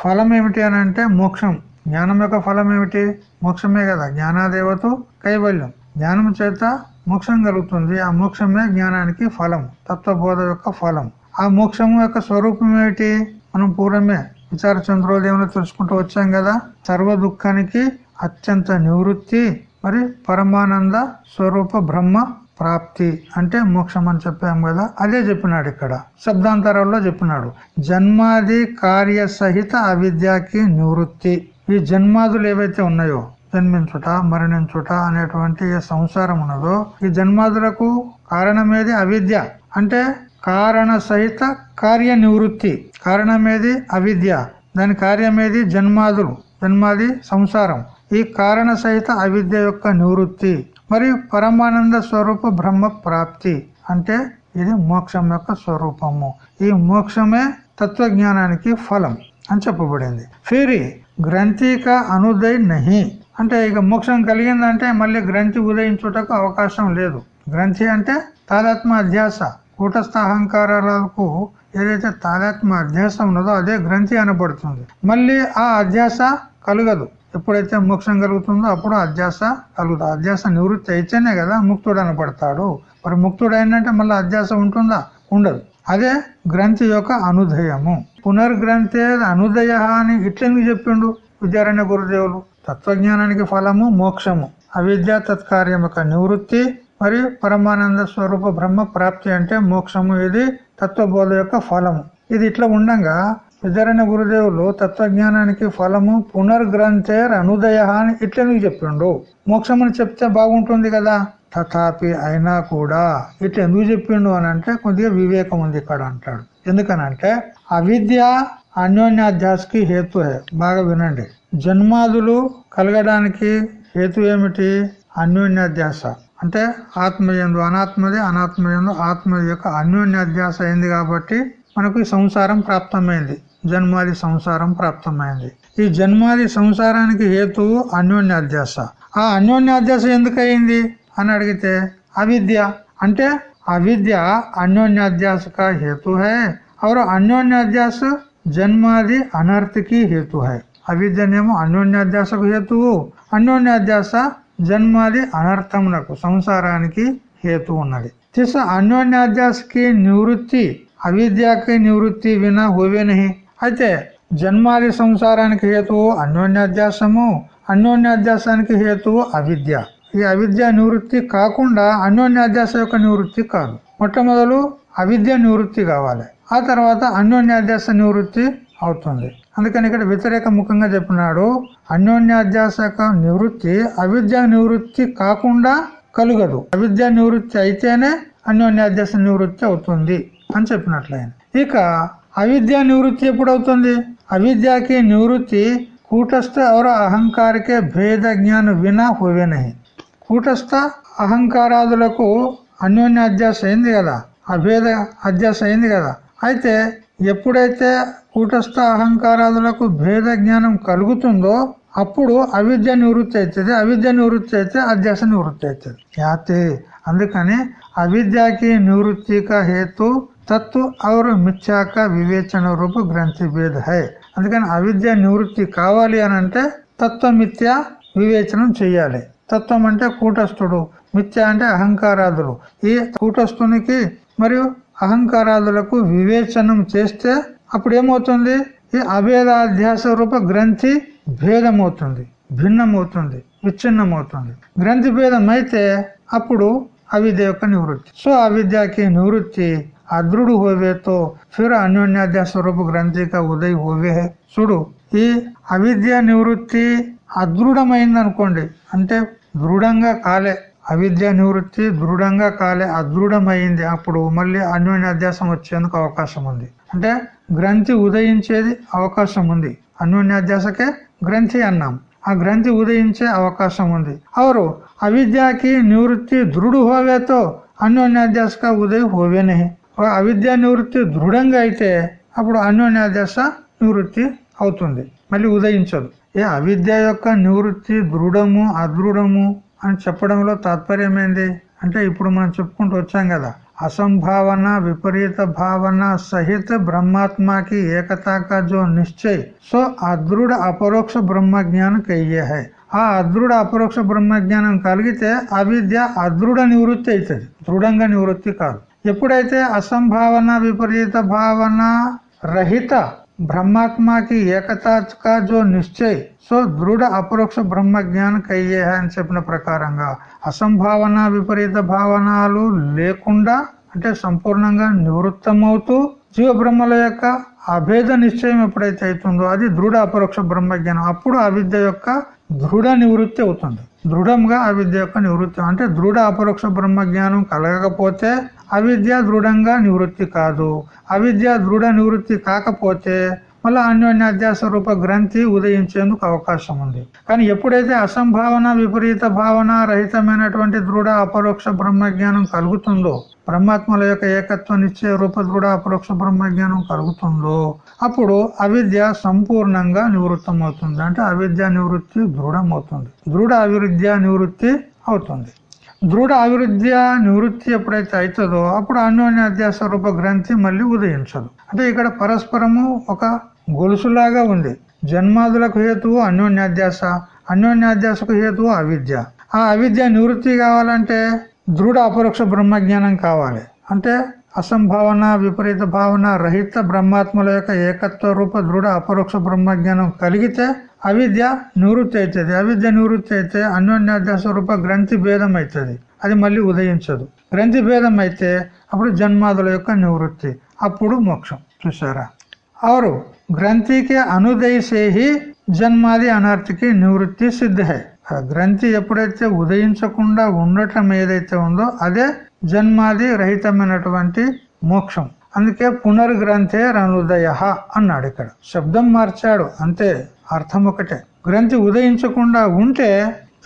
ఫలం ఏమిటి అని అంటే మోక్షం జ్ఞానం యొక్క ఫలం ఏమిటి మోక్షమే కదా జ్ఞానాదేవత కైవల్యం జ్ఞానం చేత మోక్షం కలుగుతుంది ఆ మోక్షమే జ్ఞానానికి ఫలం తత్వబోధ యొక్క ఫలం ఆ మోక్షము యొక్క స్వరూపం ఏమిటి మనం పూర్వమే విచార చంద్రోదయంలో తెలుసుకుంటూ వచ్చాం కదా. సర్వ దుఃఖానికి అత్యంత నివృత్తి మరి పరమానంద స్వరూప బ్రహ్మ ప్రాప్తి అంటే మోక్షం అని చెప్పాం కదా. అదే చెప్పినాడు ఇక్కడ. శబ్దాంతరాల్లో చెప్పినాడు. జన్మాది కార్య సహిత అవిద్యకి నివృత్తి. ఈ జన్మాదులు ఏవైతే ఉన్నాయో జన్మించుట మరణించుట అనేటువంటి ఏ సంసారం ఉన్నదో ఈ జన్మాదులకు కారణమేది అవిద్య. అంటే కారణ సహిత కార్య నివృత్తి కారణమేది అవిద్య. దాని కార్యమేది జన్మాదులు. జన్మాది సంసారం. ఈ కారణ సహిత అవిద్య యొక్క నివృత్తి. మరియు పరమానంద స్వరూప బ్రహ్మ ప్రాప్తి. అంటే ఇది మోక్షం యొక్క స్వరూపము. ఈ మోక్షమే తత్వజ్ఞానానికి ఫలం అని చెప్పబడింది. ఫిరి గ్రంథిక అనుదయ్ నహి. అంటే ఇక మోక్షం కలిగిందంటే మళ్ళీ గ్రంథి ఉదయించుటకు అవకాశం లేదు. గ్రంథి అంటే తాదాత్మ అధ్యాస కూటస్థ అహంకారాలకు ఏదైతే తాదాత్మ అధ్యాస ఉన్నదో అదే గ్రంథి అనబడుతుంది. మళ్ళీ ఆ అధ్యాస కలగదు. ఎప్పుడైతే మోక్షం కలుగుతుందో అప్పుడు అధ్యాస కలుగుతుంది. అధ్యాస నివృత్తి అయితేనే కదా ముక్తుడు అనబడతాడు. మరి ముక్తుడు అయినంటే మళ్ళీ అధ్యాస ఉంటుందా? ఉండదు. అదే గ్రంథి యొక్క అనుదయము పునర్గ్రంథే అనుదయ అని ఇట్లెందుకు చెప్పిండు విద్యారణ్య గురుదేవులు? తత్వజ్ఞానానికి ఫలము మోక్షము. అవిద్య తత్కార్యం యొక్క నివృత్తి మరియు పరమానంద స్వరూప బ్రహ్మ ప్రాప్తి అంటే మోక్షము. ఇది తత్వబోధ యొక్క ఫలము. ఇది ఇట్లా ఉండంగా విద్యారణ్య గురుదేవులు తత్వజ్ఞానానికి ఫలము పునర్గ్రంథేర్ అనుదయ అని ఇట్లెందుకు చెప్పిండు? మోక్షమని చెప్తే బాగుంటుంది కదా. తథాపి అయినా కూడా ఇట్లా ఎందుకు చెప్పిండు అని అంటే కొద్దిగా వివేకం ఉంది ఇక్కడ అంటాడు. ఎందుకనంటే అవిద్య అన్యోన్యాధ్యాసకి హేతు బాగా వినండి. జన్మాదులు కలగడానికి హేతు ఏమిటి? అన్యోన్యాధ్యాస. అంటే ఆత్మయందు అనాత్మది అనాత్మయందు ఆత్మ యొక్క అన్యోన్యాధ్యాస అయింది కాబట్టి మనకు సంసారం ప్రాప్తమైంది. జన్మాది సంసారం ప్రాప్తమైంది. ఈ జన్మాది సంసారానికి హేతు అన్యోన్యాధ్యాస ఆ అన్యోన్యాధ్యాస ఎందుకయింది? అని అడిగితే అవిద్య. అంటే అవిద్య అన్యోన్యాధ్యాస హేతు హే. అవరు అన్యోన్యాధ్యాస జన్మాది అనర్థకి హేతు హై. అవిద్యనేమో అన్యోన్యాధ్యాసకు హేతువు. అన్యోన్యాధ్యాస జన్మాది అనర్థమునకు సంసారానికి హేతు ఉన్నది. తిస అన్యోన్యాధ్యాసకి నివృత్తి అవిద్యకి నివృత్తి వినా హోవేనహి. అయితే జన్మాది సంసారానికి హేతువు అన్యోన్యాధ్యాసము అన్యోన్యాధ్యాసానికి హేతువు అవిద్య. ఈ అవిద్య నివృత్తి కాకుండా అన్యోన్యాధ్యాస యొక్క నివృత్తి కాదు. మొట్టమొదలు అవిద్య నివృత్తి కావాలి. ఆ తర్వాత అన్యోన్యాధ్యాస నివృత్తి అవుతుంది. అందుకని ఇక్కడ వ్యతిరేక ముఖంగా చెప్పినాడు అన్యోన్యాధ్యాసక నివృత్తి అవిద్యా నివృత్తి కాకుండా కలుగదు. అవిద్య నివృత్తి అయితేనే అన్యోన్యాధ్యాస నివృత్తి అవుతుంది అని చెప్పినట్లయింది. ఇక అవిద్య నివృత్తి ఎప్పుడవుతుంది? అవిద్యకి నివృత్తి కూటస్థ ఎవర అహంకారికే భేద జ్ఞాన వినా హోవేనహి. కూటస్థ అహంకారాదులకు అన్యోన్య అధ్యాస అయింది కదా? అభేద అధ్యాస అయింది కదా? అయితే ఎప్పుడైతే కూటస్థ అహంకారాదులకు భేద జ్ఞానం కలుగుతుందో అప్పుడు అవిద్య నివృత్తి అవుతుంది. అవిద్య నివృత్తి అయితే అధ్యాస నివృత్తి అవుతుంది. ఖ్యాతి అందుకని అవిద్యకి నివృత్తిక హేతు తత్తు అవరు మిథ్యాక వివేచన రూప గ్రంథి భేద హై అందుకని అవిద్య నివృత్తి కావాలి అని అంటే తత్వమిథ్య వివేచనం చెయ్యాలి తత్వం అంటే కూటస్థుడు. మిథ్య అంటే అహంకారాదులు. ఈ కూటస్థునికి మరియు అహంకారాదులకు వివేచనం చేస్తే అప్పుడు ఏమవుతుంది ఈ అభేదాధ్యాస రూప గ్రంథి భేదమవుతుంది భిన్నమవుతుంది విచ్ఛిన్నమవుతుంది. గ్రంథి భేదం అయితే అప్పుడు అవిద్య యొక్క నివృత్తి. సో అవిద్యకి నివృత్తి అదృఢ హోవే తో ఫిర్ అన్యోన్యాధ్యాస రూప గ్రంథిక ఉదయ్ హోవే. చూడు ఈ అవిద్య నివృత్తి అదృఢమైంది అనుకోండి అంటే దృఢంగా కాలే. అవిద్య నివృత్తి దృఢంగా కాలే అదృఢమైంది. అప్పుడు మళ్ళీ అన్యోన్యాధ్యాసం వచ్చేందుకు అవకాశం ఉంది. అంటే గ్రంథి ఉదయించేది అవకాశం ఉంది. అన్యోన్యాధ్యాసకే గ్రంథి అన్నాం. ఆ గ్రంథి ఉదయించే అవకాశం ఉంది. అవరు అవిద్యకి నివృత్తి దృఢ హోవేతో అన్యోన్యాధ్యాసక ఉదయం ఉదయ్ హోవే అవిద్య నివృత్తి దృఢంగా అయితే అప్పుడు అన్యోన్యాధ్యాస నివృత్తి అవుతుంది. మళ్ళీ ఉదయించదు. ఏ అవిద్య యొక్క నివృత్తి దృఢము అదృఢము అని చెప్పడంలో తాత్పర్యమైంది? అంటే ఇప్పుడు మనం చెప్పుకుంటూ వచ్చాం కదా అసంభావన విపరీత భావన సహిత బ్రహ్మాత్మకి ఏకతా కా జో నిశ్చయ్. సో అదృఢ అపరోక్ష బ్రహ్మ జ్ఞానం కయ్యే హై. ఆ అదృఢ అపరోక్ష బ్రహ్మ జ్ఞానం కలిగితే అవిద్య అదృఢ నివృత్తి అవుతుంది దృఢంగా నివృత్తి కాదు. ఎప్పుడైతే అసంభావన విపరీత భావన రహిత బ్రహ్మాత్మకి ఏకతా జో నిశ్చయ్ సో దృఢ అపరోక్ష బ్రహ్మ జ్ఞానం కయ్యే అని చెప్పిన ప్రకారంగా అసంభావన విపరీత భావనలు లేకుండా అంటే సంపూర్ణంగా నివృత్తమవుతూ జీవ బ్రహ్మల యొక్క అభేద నిశ్చయం ఎప్పుడైతే అవుతుందో అది దృఢ అపరోక్ష బ్రహ్మ జ్ఞానం అప్పుడు అవిద్య యొక్క దృఢ నివృత్తి అవుతుంది దృఢంగా అవిద్య యొక్క నివృత్తి. అంటే దృఢ అపరోక్ష బ్రహ్మ జ్ఞానం కలగకపోతే అవిద్య దృఢంగా నివృత్తి కాదు. అవిద్య దృఢ నివృత్తి కాకపోతే మళ్ళీ అన్యోన్యాధ్యాస రూప గ్రంథి ఉదయించేందుకు అవకాశం ఉంది. కానీ ఎప్పుడైతే అసంభావన విపరీత భావన రహితమైనటువంటి దృఢ అపరోక్ష బ్రహ్మ జ్ఞానం కలుగుతుందో బ్రహ్మాత్మల యొక్క ఏకత్వం ఇచ్చే కూడా అపరోక్ష బ్రహ్మజ్ఞానం కలుగుతుందో అప్పుడు అవిద్య సంపూర్ణంగా నివృత్తం అవుతుంది అంటే అవిద్య నివృత్తి దృఢమవుతుంది. దృఢ అవిరుద్ధ్య నివృత్తి అవుతుంది. దృఢ అభివృద్ధి నివృత్తి ఎప్పుడైతే అవుతుందో అప్పుడు అన్యోన్య అధ్యాస రూప గ్రంథి మళ్ళీ ఉదయించదు. అంటే ఇక్కడ పరస్పరము ఒక గొలుసులాగా ఉంది. జన్మాదులకు హేతువు అన్యోన్యాధ్యాస అన్యోన్యాధ్యాసకు హేతువు అవిద్య. ఆ అవిద్య నివృత్తి కావాలంటే దృఢ అపరోక్ష బ్రహ్మజ్ఞానం కావాలి. అంటే అసంభావన విపరీత భావన రహిత బ్రహ్మాత్మల యొక్క ఏకత్వ రూప దృఢ అపరోక్ష బ్రహ్మజ్ఞానం కలిగితే అవిద్య నివృత్తి అవుతుంది అవిద్య నివృత్తి అయితే అన్యోన్యాధ్యాస రూప గ్రంథి భేదం అవుతుంది అది మళ్ళీ ఉదయించదు. గ్రంథి భేదం అయితే అప్పుడు జన్మాదుల యొక్క నివృత్తి అప్పుడు మోక్షం. చూసారా అవరు గ్రంథికి అనుదయసేహి జన్మాది అనార్థికి నివృత్తి సిద్ధ. గ్రంథి ఎప్పుడైతే ఉదయించకుండా ఉండటం ఏదైతే ఉందో అదే జన్మాది రహితమైనటువంటి మోక్షం అందుకే పునర్గ్రంథే రనుదయ అన్నాడు ఇక్కడ శబ్దం మార్చాడు అంతే అర్థం ఒకటే గ్రంథి ఉదయించకుండా ఉంటే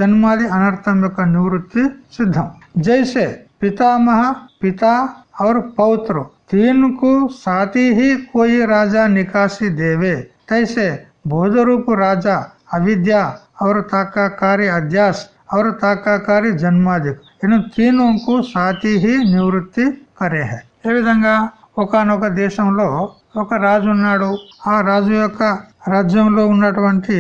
జన్మాది అనర్థం యొక్క నివృత్తి సిద్ధం జైసే పితామహ పితా और पौत्र तीन को साथी ही कोई राजा निकासी देवे तैसे बोध रूप राजा अविद्या और ताकाकारी अध्यास और ताकाकारी జన్మాదిక్ ఇను तीनों को साथी ही నివృత్తి కరే హై ఏ విధంగా ఒకనొక దేశంలో ఒక రాజు ఉన్నాడు ఆ రాజు యొక్క రాజ్యంలో ఉన్నటువంటి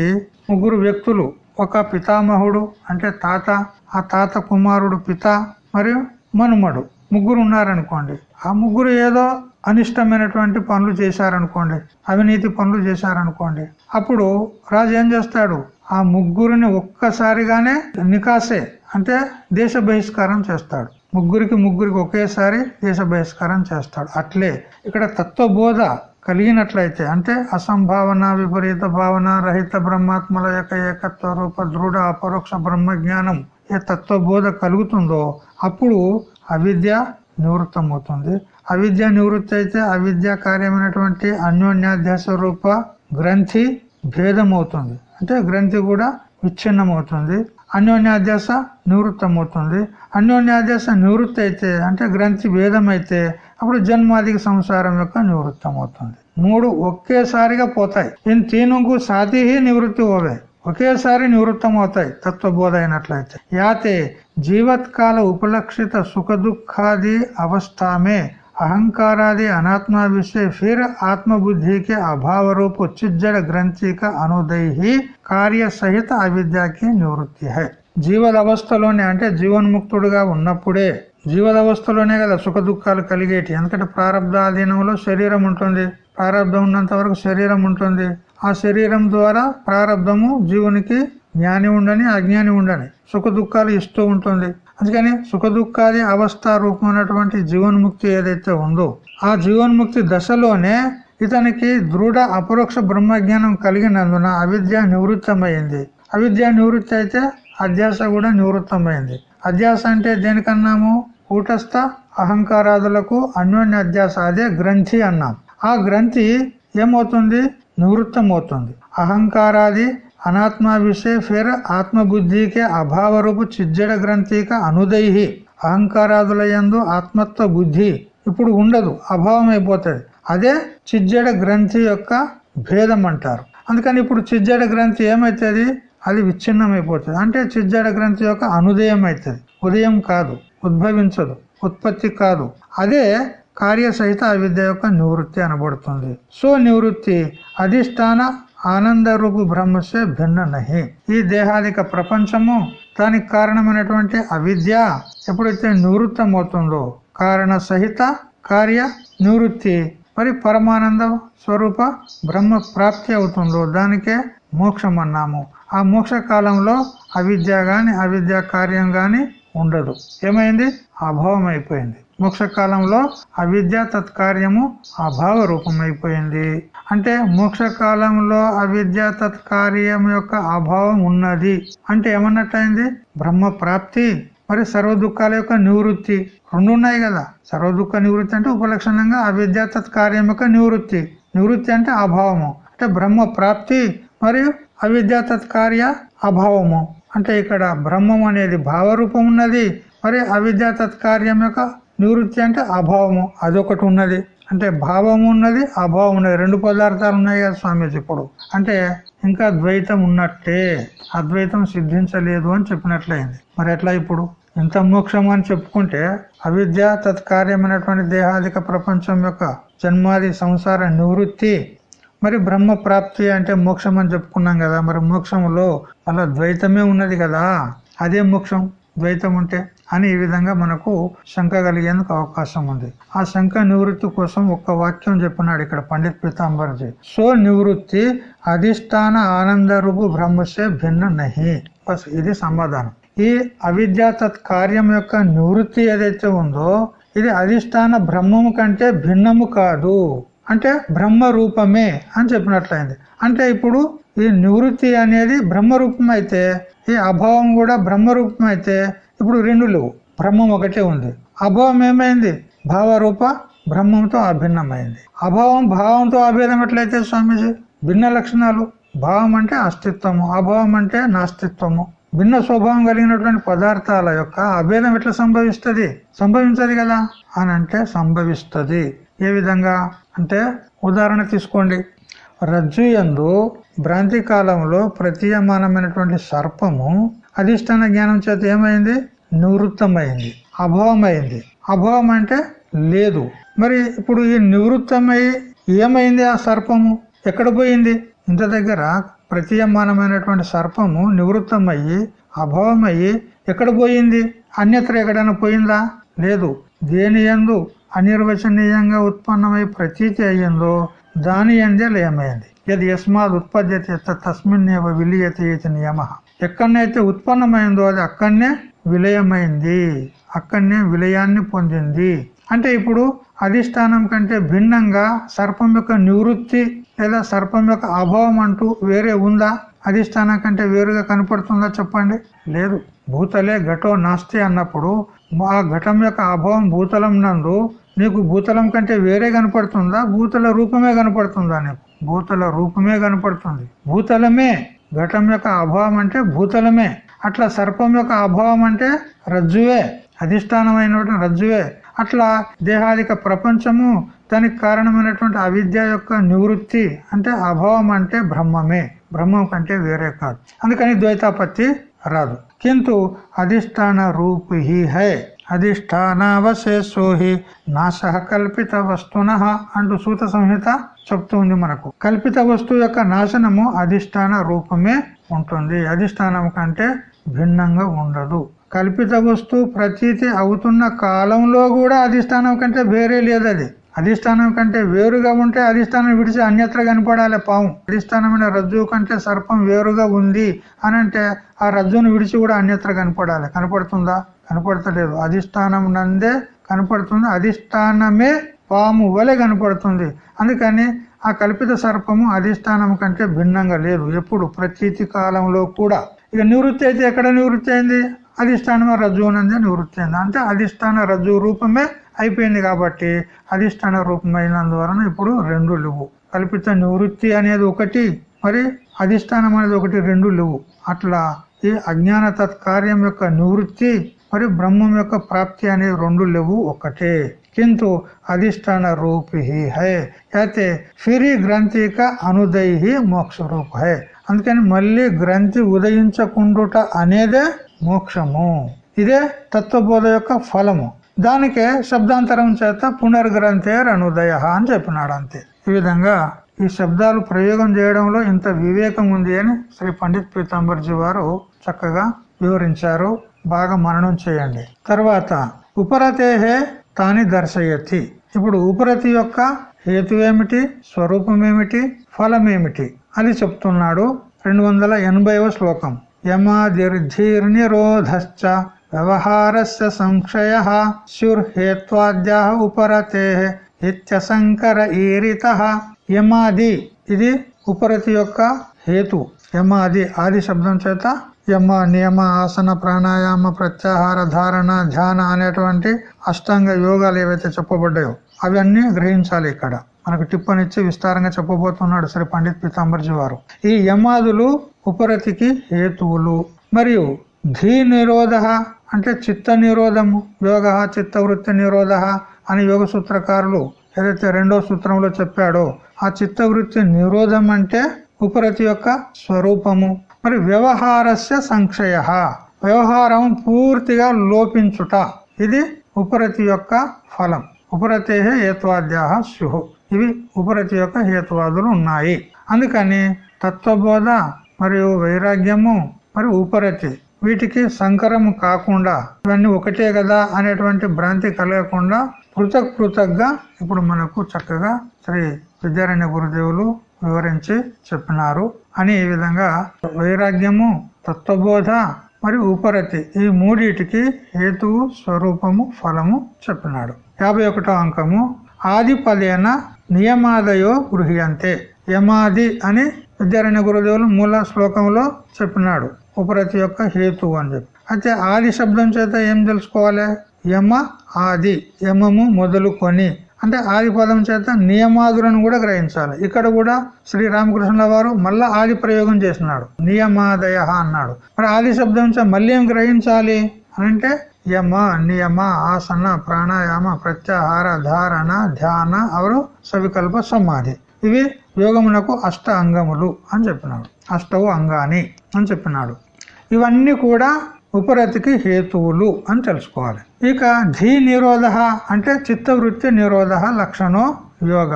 ముగ్గురు వ్యక్తులు ఒక పితామహుడు అంటే తాత ఆ తాత కుమారుడు పిత మరియు మనుమడు ముగ్గురు ఉన్నారనుకోండి ఆ ముగ్గురు ఏదో అనిష్టమైనటువంటి పనులు చేశారనుకోండి అవినీతి పనులు చేశారనుకోండి అప్పుడు రాజు ఏం చేస్తాడు? ఆ ముగ్గురిని ఒక్కసారిగానే నికాసే అంటే దేశ బహిష్కారం చేస్తాడు. ముగ్గురికి ముగ్గురికి ఒకేసారి దేశ బహిష్కారం చేస్తాడు. అట్లే ఇక్కడ తత్వబోధ కలిగినట్లయితే అంటే అసంభావన విపరీత భావన రహిత బ్రహ్మాత్మల యొక్క ఏకత్వ రూప దృఢ అపరోక్ష బ్రహ్మ జ్ఞానం ఏ తత్వబోధ కలుగుతుందో అప్పుడు అవిద్య నివృత్తమవుతుంది. అవిద్య నివృత్తి అయితే అవిద్య కార్యమైనటువంటి అన్యోన్యాధ్యాస రూప గ్రంథి భేదమవుతుంది. అంటే గ్రంథి కూడా విచ్ఛిన్నమవుతుంది. అన్యోన్యాధ్యాస నివృత్తమవుతుంది. అన్యోన్యాధ్యాస నివృత్తి అయితే అంటే గ్రంథి భేదం అయితే అప్పుడు జన్మాదిక సంసారం యొక్క నివృత్తం అవుతుంది మూడు ఒకేసారిగా పోతాయి. ఇన్ తీనుకు సాతిహి నివృత్తి ఓవే. ఒకేసారి నివృత్తమవుతాయి. తత్వబోధ అయినట్లయితే. యాతే జీవత్కాల ఉపలక్షిత సుఖదుఖాది అవస్థామే అహంకారాది అనాత్మా విషయ ఫిర్ ఆత్మబుద్ధికి అభావ రూపు చిజ్జడ గ్రంథిక అనుదైహి కార్య సహిత అవిద్యకి నివృత్తి హై. జీవదవస్థలోనే అంటే జీవన్ముక్తుడుగా ఉన్నప్పుడే జీవదవస్థలోనే కదా సుఖ దుఃఖాలు కలిగేటి. ఎందుకంటే ప్రారంధాధీనంలో శరీరం ఉంటుంది. ప్రారంధం ఉన్నంత వరకు శరీరం ఉంటుంది. ఆ శరీరం ద్వారా ప్రారంధము జీవునికి జ్ఞాని ఉండని అజ్ఞాని ఉండని. సుఖ దుఃఖాలు ఇస్తూ ఉంటుంది. అందుకని సుఖ దుఃఖాది అవస్థ రూపమైనటువంటి జీవన్ముక్తి ఏదైతే ఉందో ఆ జీవన్ముక్తి దశలోనే ఇతనికి దృఢ అపరోక్ష బ్రహ్మజ్ఞానం కలిగినందున అవిద్య నివృత్తమైంది. అవిద్య నివృత్తి అయితే అధ్యాస కూడా నివృత్తమైంది. అధ్యాస అంటే దేనికన్నాము? కూటస్థ అహంకారాదులకు అన్యోన్యాధ్యాస అదే గ్రంథి అన్నాం. ఆ గ్రంథి ఏమవుతుంది? నివృత్తమవుతుంది. అహంకారాది అనాత్మ విషయ ఫిర్ ఆత్మబుద్ధికే అభావరూపు చిజ్జడ గ్రంథిక అనుదయి అహంకారాదులయందు ఆత్మత్వ బుద్ధి ఇప్పుడు ఉండదు అభావం అయిపోతుంది అదే చిజ్జడ గ్రంథి యొక్క భేదం అంటారు అందుకని ఇప్పుడు చిజ్జడ గ్రంథి ఏమవుతుంది అది విచ్ఛిన్నం అయిపోతుంది అంటే చిజ్జడ గ్రంథి యొక్క అనుదయం అవుతుంది ఉదయం కాదు. ఉద్భవించదు ఉత్పత్తి కాదు. అదే కార్య సహిత అవిద్య యొక్క నివృత్తి అనబడుతుంది. సో నివృత్తి అధిష్టాన ఆనంద రూపు బ్రహ్మసే భిన్న నహి. ఈ దేహాదిక ప్రపంచము దానికి కారణమైనటువంటి అవిద్య ఎప్పుడైతే నివృత్తమవుతుందో కారణ సహిత కార్య నివృత్తి మరి పరమానంద స్వరూప బ్రహ్మ ప్రాప్తి అవుతుందో దానికే మోక్షం అన్నాము ఆ మోక్ష కాలంలో అవిద్య గాని అవిద్య కార్యం గాని ఉండదు. ఏమైంది? అభావం అయిపోయింది మోక్ష కాలంలో అవిద్య తత్కార్యము అభావ రూపమైపోయింది. అంటే మోక్ష కాలంలో అవిద్య తత్కార్యం యొక్క అభావం ఉన్నది. అంటే ఏమన్నట్టయింది? బ్రహ్మ ప్రాప్తి మరి సర్వ దుఃఖాల యొక్క నివృత్తి రెండు ఉన్నాయి కదా. సర్వ దుఃఖ నివృత్తి అంటే ఉపలక్షణంగా అవిద్య తత్కార్యం యొక్క నివృత్తి. నివృత్తి అంటే అభావము. అంటే బ్రహ్మ ప్రాప్తి మరియు అవిద్య తత్కార్య అభావము. అంటే ఇక్కడ బ్రహ్మం అనేది భావరూపం ఉన్నది మరి అవిద్య తత్కార్యం యొక్క నివృత్తి అంటే అభావము అదొకటి ఉన్నది. అంటే భావం ఉన్నది అభావం ఉన్నది. రెండు పదార్థాలు ఉన్నాయి కదా స్వామీజీ ఇప్పుడు. అంటే ఇంకా ద్వైతం ఉన్నట్టే అద్వైతం సిద్ధించలేదు అని చెప్పినట్లయింది. మరి ఎట్లా ఇప్పుడు? ఇంత మోక్షం అని చెప్పుకుంటే అవిద్య తత్కార్యమైనటువంటి దేహాదిక ప్రపంచం యొక్క జన్మాది సంసార నివృత్తి మరి బ్రహ్మ ప్రాప్తి అంటే మోక్షం అని చెప్పుకున్నాం కదా మరి మోక్షంలో అలా ద్వైతమే ఉన్నది కదా అదే మోక్షం ద్వైతం ఉంటే అని ఈ విధంగా మనకు శంక కలిగేందుకు అవకాశం ఉంది. ఆ శంక నివృత్తి కోసం ఒక్క వాక్యం చెప్పినాడు ఇక్కడ పండిత్ పీతాంబర్జీ. సో నివృత్తి అధిష్టాన ఆనంద రూపు బ్రహ్మసే భిన్న నహి. బస్ ఇది సమాధానం. ఈ అవిద్యా తత్కార్యం యొక్క నివృత్తి ఏదైతే ఉందో ఇది అధిష్టాన బ్రహ్మము కంటే భిన్నము కాదు. అంటే బ్రహ్మ రూపమే అని చెప్పినట్లయింది. అంటే ఇప్పుడు ఈ నివృత్తి అనేది బ్రహ్మ రూపం అయితే ఈ అభావం కూడా బ్రహ్మ రూపం అయితే ఇప్పుడు రెండు లేవు. బ్రహ్మం ఒకటే ఉంది. అభావం ఏమైంది? భావరూప బ్రహ్మంతో అభిన్నమైంది. అభావం భావంతో అభేదం ఎట్లయితే స్వామీజీ? భిన్న లక్షణాలు. భావం అంటే అస్తిత్వము అభావం అంటే నాస్తిత్వము. భిన్న స్వభావం కలిగినటువంటి పదార్థాల యొక్క అభేదం ఎట్లా సంభవిస్తుంది? సంభవించదు కదా అని అంటే సంభవిస్తుంది. ఏ విధంగా? అంటే ఉదాహరణ తీసుకోండి. రజ్జు ఎందు భ్రాంతి కాలంలో ప్రతీయమానమైనటువంటి సర్పము అధిష్టాన జ్ఞానం చేత ఏమైంది? నివృత్తమైంది. అభావమైంది. అభావం అంటే లేదు. మరి ఇప్పుడు ఈ నివృత్తమై ఏమైంది ఆ సర్పము? ఎక్కడ పోయింది? ఇంత దగ్గర ప్రతీయమానమైనటువంటి సర్పము నివృత్తమయ్యి అభావమయ్యి ఎక్కడ పోయింది? అన్యత్ర ఎక్కడైనా పోయిందా? లేదు. దేని ఎందు అనిర్వచనీయంగా ఉత్పన్నమై ప్రతీతి అయ్యిందో దాని ఎందే లయమైంది. ఇది యస్మాద్ ఉత్పద్యత తస్మిన్నేవ విలీయత ఇది నియమ. ఎక్కడనైతే ఉత్పన్నమైందో అది అక్కడనే విలయమైంది. అక్కడనే విలయాన్ని పొందింది. అంటే ఇప్పుడు అధిష్టానం కంటే భిన్నంగా సర్పం యొక్క నివృత్తి లేదా సర్పం యొక్క అభావం అంటూ వేరే ఉందా? అధిష్టానం కంటే వేరుగా కనపడుతుందా చెప్పండి? లేదు. భూతలే ఘటో నాస్తి అన్నప్పుడు ఆ ఘటం యొక్క అభావం భూతలం నందు నీకు భూతలం కంటే వేరే కనపడుతుందా? భూతల రూపమే కనపడుతుందా నీకు? భూతల రూపమే కనపడుతుంది. భూతలమే ఘటం యొక్క అభావం అంటే భూతలమే. అట్లా సర్పం యొక్క అభావం అంటే రజ్జువే అధిష్టానమైనటువంటి రజ్జువే. అట్లా దేహాదిక ప్రపంచము దానికి కారణమైనటువంటి అవిద్య యొక్క నివృత్తి అంటే అభావం అంటే బ్రహ్మమే. బ్రహ్మం కంటే వేరే కాదు. అందుకని ద్వైతాపత్తి రాదు. కింటు అధిష్టాన రూపి హై. అధిష్టానావశేషో హి. నాశ కల్పిత వస్తున అంటూ సూత సంహిత చెప్తుంది మనకు. కల్పిత వస్తువు యొక్క నాశనము అధిష్టాన రూపమే ఉంటుంది. అధిష్టానం కంటే భిన్నంగా ఉండదు. కల్పిత వస్తువు ప్రతీతి అవుతున్న కాలంలో కూడా అధిష్టానం కంటే వేరే లేదు అది అధిష్టానం కంటే వేరుగా ఉంటే అధిష్టానం విడిచి అన్యత్ర కనపడాలి పాము అధిష్టానమైన రజ్జువు కంటే సర్పం వేరుగా ఉంది అని అంటే ఆ రజ్జును విడిచి కూడా అన్యత్ర కనపడాలి. కనపడుతుందా? కనపడతలేదు. అధిష్టానం నందే కనపడుతుంది. అధిష్టానమే పాము వలె కనపడుతుంది. అందుకని ఆ కల్పిత సర్పము అధిష్టానం కంటే భిన్నంగా లేదు. ఎప్పుడు? ప్రతీతి కాలంలో కూడా. ఇక నివృత్తి అయితే ఎక్కడ నివృత్తి అయింది? అధిష్టానం రజ్జువునందే నివృత్తి అయింది. అంటే అధిష్టాన రజ్జు రూపమే అయిపోయింది కాబట్టి అధిష్టాన రూపమైనందువలన ఇప్పుడు రెండు లేవు. కల్పిత నివృత్తి అనేది ఒకటి మరి అధిష్టానం అనేది ఒకటి రెండు లేవు. అట్లా ఈ అజ్ఞాన తత్కార్యం యొక్క నివృత్తి మరి బ్రహ్మం యొక్క ప్రాప్తి అనేది రెండు లేవు ఒకటే. కింటు అధిష్టాన రూపి హై. అయితే ఫిరి గ్రంథి అనుదయి మోక్ష రూప హై. అందుకని మళ్ళీ గ్రంథి ఉదయించకుండుట అనేదే మోక్షము. ఇదే తత్వబోధ యొక్క ఫలము. దానికే శబ్దాంతరం చేత పునర్గ్రంథేర్ అనుదయ అని చెప్పినాడు అంతే. ఈ విధంగా ఈ శబ్దాలు ప్రయోగం చేయడంలో ఇంత వివేకం ఉంది అని శ్రీ పండిత్ పీతాంబర్జీ వారు చక్కగా వివరించారు. బాగా మననం చేయండి. తర్వాత ఉపరతేహే తాని దర్శయతి. ఇప్పుడు ఉపరతి యొక్క హేతు ఏమిటి? స్వరూపం ఏమిటి? ఫలం ఏమిటి? అని చెప్తున్నాడు రెండు వందల ఎనభైవ శ్లోకం. యమాదిర్ధీర్నిరోధశ్చ. వ్యవహారస్య సంక్షయ శుర్హేత్వాద్యా ఉపరతే ఇత్యసంకర ఈరిత యమాది ఇది ఉపరతి యొక్క హేతు యమాది ఆది శబ్దం చేత యమ నియమ ఆసన ప్రాణాయామ ప్రత్యాహార ధారణ ధ్యాన అనేటువంటి అష్టాంగ యోగాలు ఏవైతే చెప్పబడ్డాయో అవన్నీ గ్రహించాలి ఇక్కడ। మనకు టిప్పనిచ్చి విస్తారంగా చెప్పబోతున్నాడు శ్రీ పండిత్ పీతాంబర్జీ వారు। ఈ యమాదులు ఉపరతికి హేతువులు మరియు ధీ నిరోధ అంటే చిత్త నిరోధము యోగ చిత్తవృత్తి నిరోధ అని యోగ సూత్రకారులు ఏదైతే రెండో సూత్రంలో చెప్పాడో ఆ చిత్తవృత్తి నిరోధం అంటే ఉపరతి యొక్క స్వరూపము. మరి వ్యవహారస్య సంక్షయ. వ్యవహారం పూర్తిగా లోపించుట. ఇది ఉపరతి యొక్క ఫలం. ఉపరతే హేత్వాద్యాహ స్యు ఇవి ఉపరతి యొక్క హేతువాదులు ఉన్నాయి. అందుకని తత్వబోధ మరియు వైరాగ్యము మరి ఉపరతి. వీటికి సంకరము కాకుండా ఇవన్నీ ఒకటే కదా అనేటువంటి భ్రాంతి కలగకుండా పృథక్ పృథక్గా ఇప్పుడు మనకు చక్కగా శ్రీ విద్యారణ్య గురుదేవులు వివరించి చెప్పినారు. అని ఈ విధంగా వైరాగ్యము తత్వబోధ మరి ఉపరతి ఈ మూడిటికి హేతువు స్వరూపము ఫలము చెప్పినాడు. యాభై ఒకటో అంకము ఆది పదేన నియమాదయో గృహ్యంతే. యమాది అని విద్యారణ్య గురుదేవులు మూల శ్లోకంలో చెప్పినాడు. ఉపరతి యొక్క హేతు అని చెప్పి. అయితే ఆది శబ్దం చేత ఏం తెలుసుకోవాలి? యమ ఆది యమము మొదలుకొని అంటే ఆది పదం చేత నియమాదులను కూడా గ్రహించాలి. ఇక్కడ కూడా శ్రీ రామకృష్ణుల వారు మళ్ళా ఆది ప్రయోగం చేసినాడు. నియమాదయ అన్నాడు. మరి ఆది శబ్దం చేత మళ్ళీ ఏం గ్రహించాలి? అంటే యమ నియమ ఆసన ప్రాణాయామ ప్రత్యాహార ధారణ ధ్యాన అవరు సవికల్ప సమాధి. ఇవి యోగమునకు అష్ట అంగములు అని చెప్పినాడు. అష్టవు అంగాని అని చెప్పినాడు. ఇవన్నీ కూడా ఉపరతికి హేతువులు అని తెలుసుకోవాలి. ఇక ధీ నిరోధ అంటే చిత్తవృత్తి నిరోధ లక్షణో యోగ.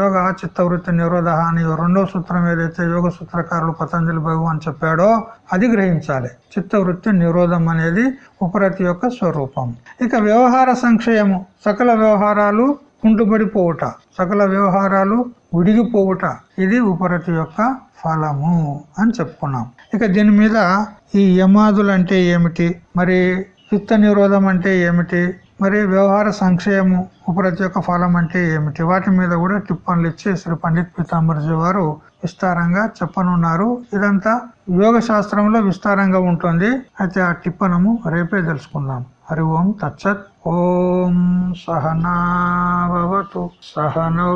యోగ చిత్తవృత్తి నిరోధ అని రెండో సూత్రం ఏదైతే యోగ సూత్రకారులు పతంజలి భగవాన్ చెప్పాడో అది గ్రహించాలి. చిత్తవృత్తి నిరోధం అనేది ఉపరతి యొక్క స్వరూపం. ఇక వ్యవహార సంక్షయము. సకల వ్యవహారాలు కుంటుపడిపోవుట. సకల వ్యవహారాలు ఉడిగిపోవుట ఇది ఉపరతి యొక్క ఫలము అని చెప్పుకున్నాం. ఇక దీని మీద ఈ యమాదులు అంటే ఏమిటి? మరి చిత్త నిరోధం అంటే ఏమిటి? మరి వ్యవహార సంక్షేమం ఉపరతి యొక్క ఫలం అంటే ఏమిటి? వాటి మీద కూడా టిప్పన్లు ఇచ్చి శ్రీ పండిత్ పీతాంబర్జీ వారు విస్తారంగా చెప్పనున్నారు. ఇదంతా యోగ శాస్త్రంలో విస్తారంగా ఉంటుంది. అయితే ఆ టిప్పనము రేపే తెలుసుకుందాం. హరి ఓం తచ్చత్ ఓం సహనావతు సహనౌ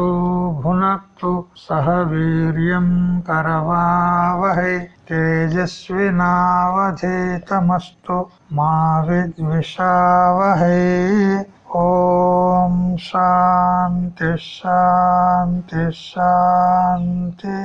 భునక్తు సహ వీర్యం కరవావహై తేజస్వినావధీతమస్తు మా విద్విషావహై ఓం శాంతి శాంతి శాంతి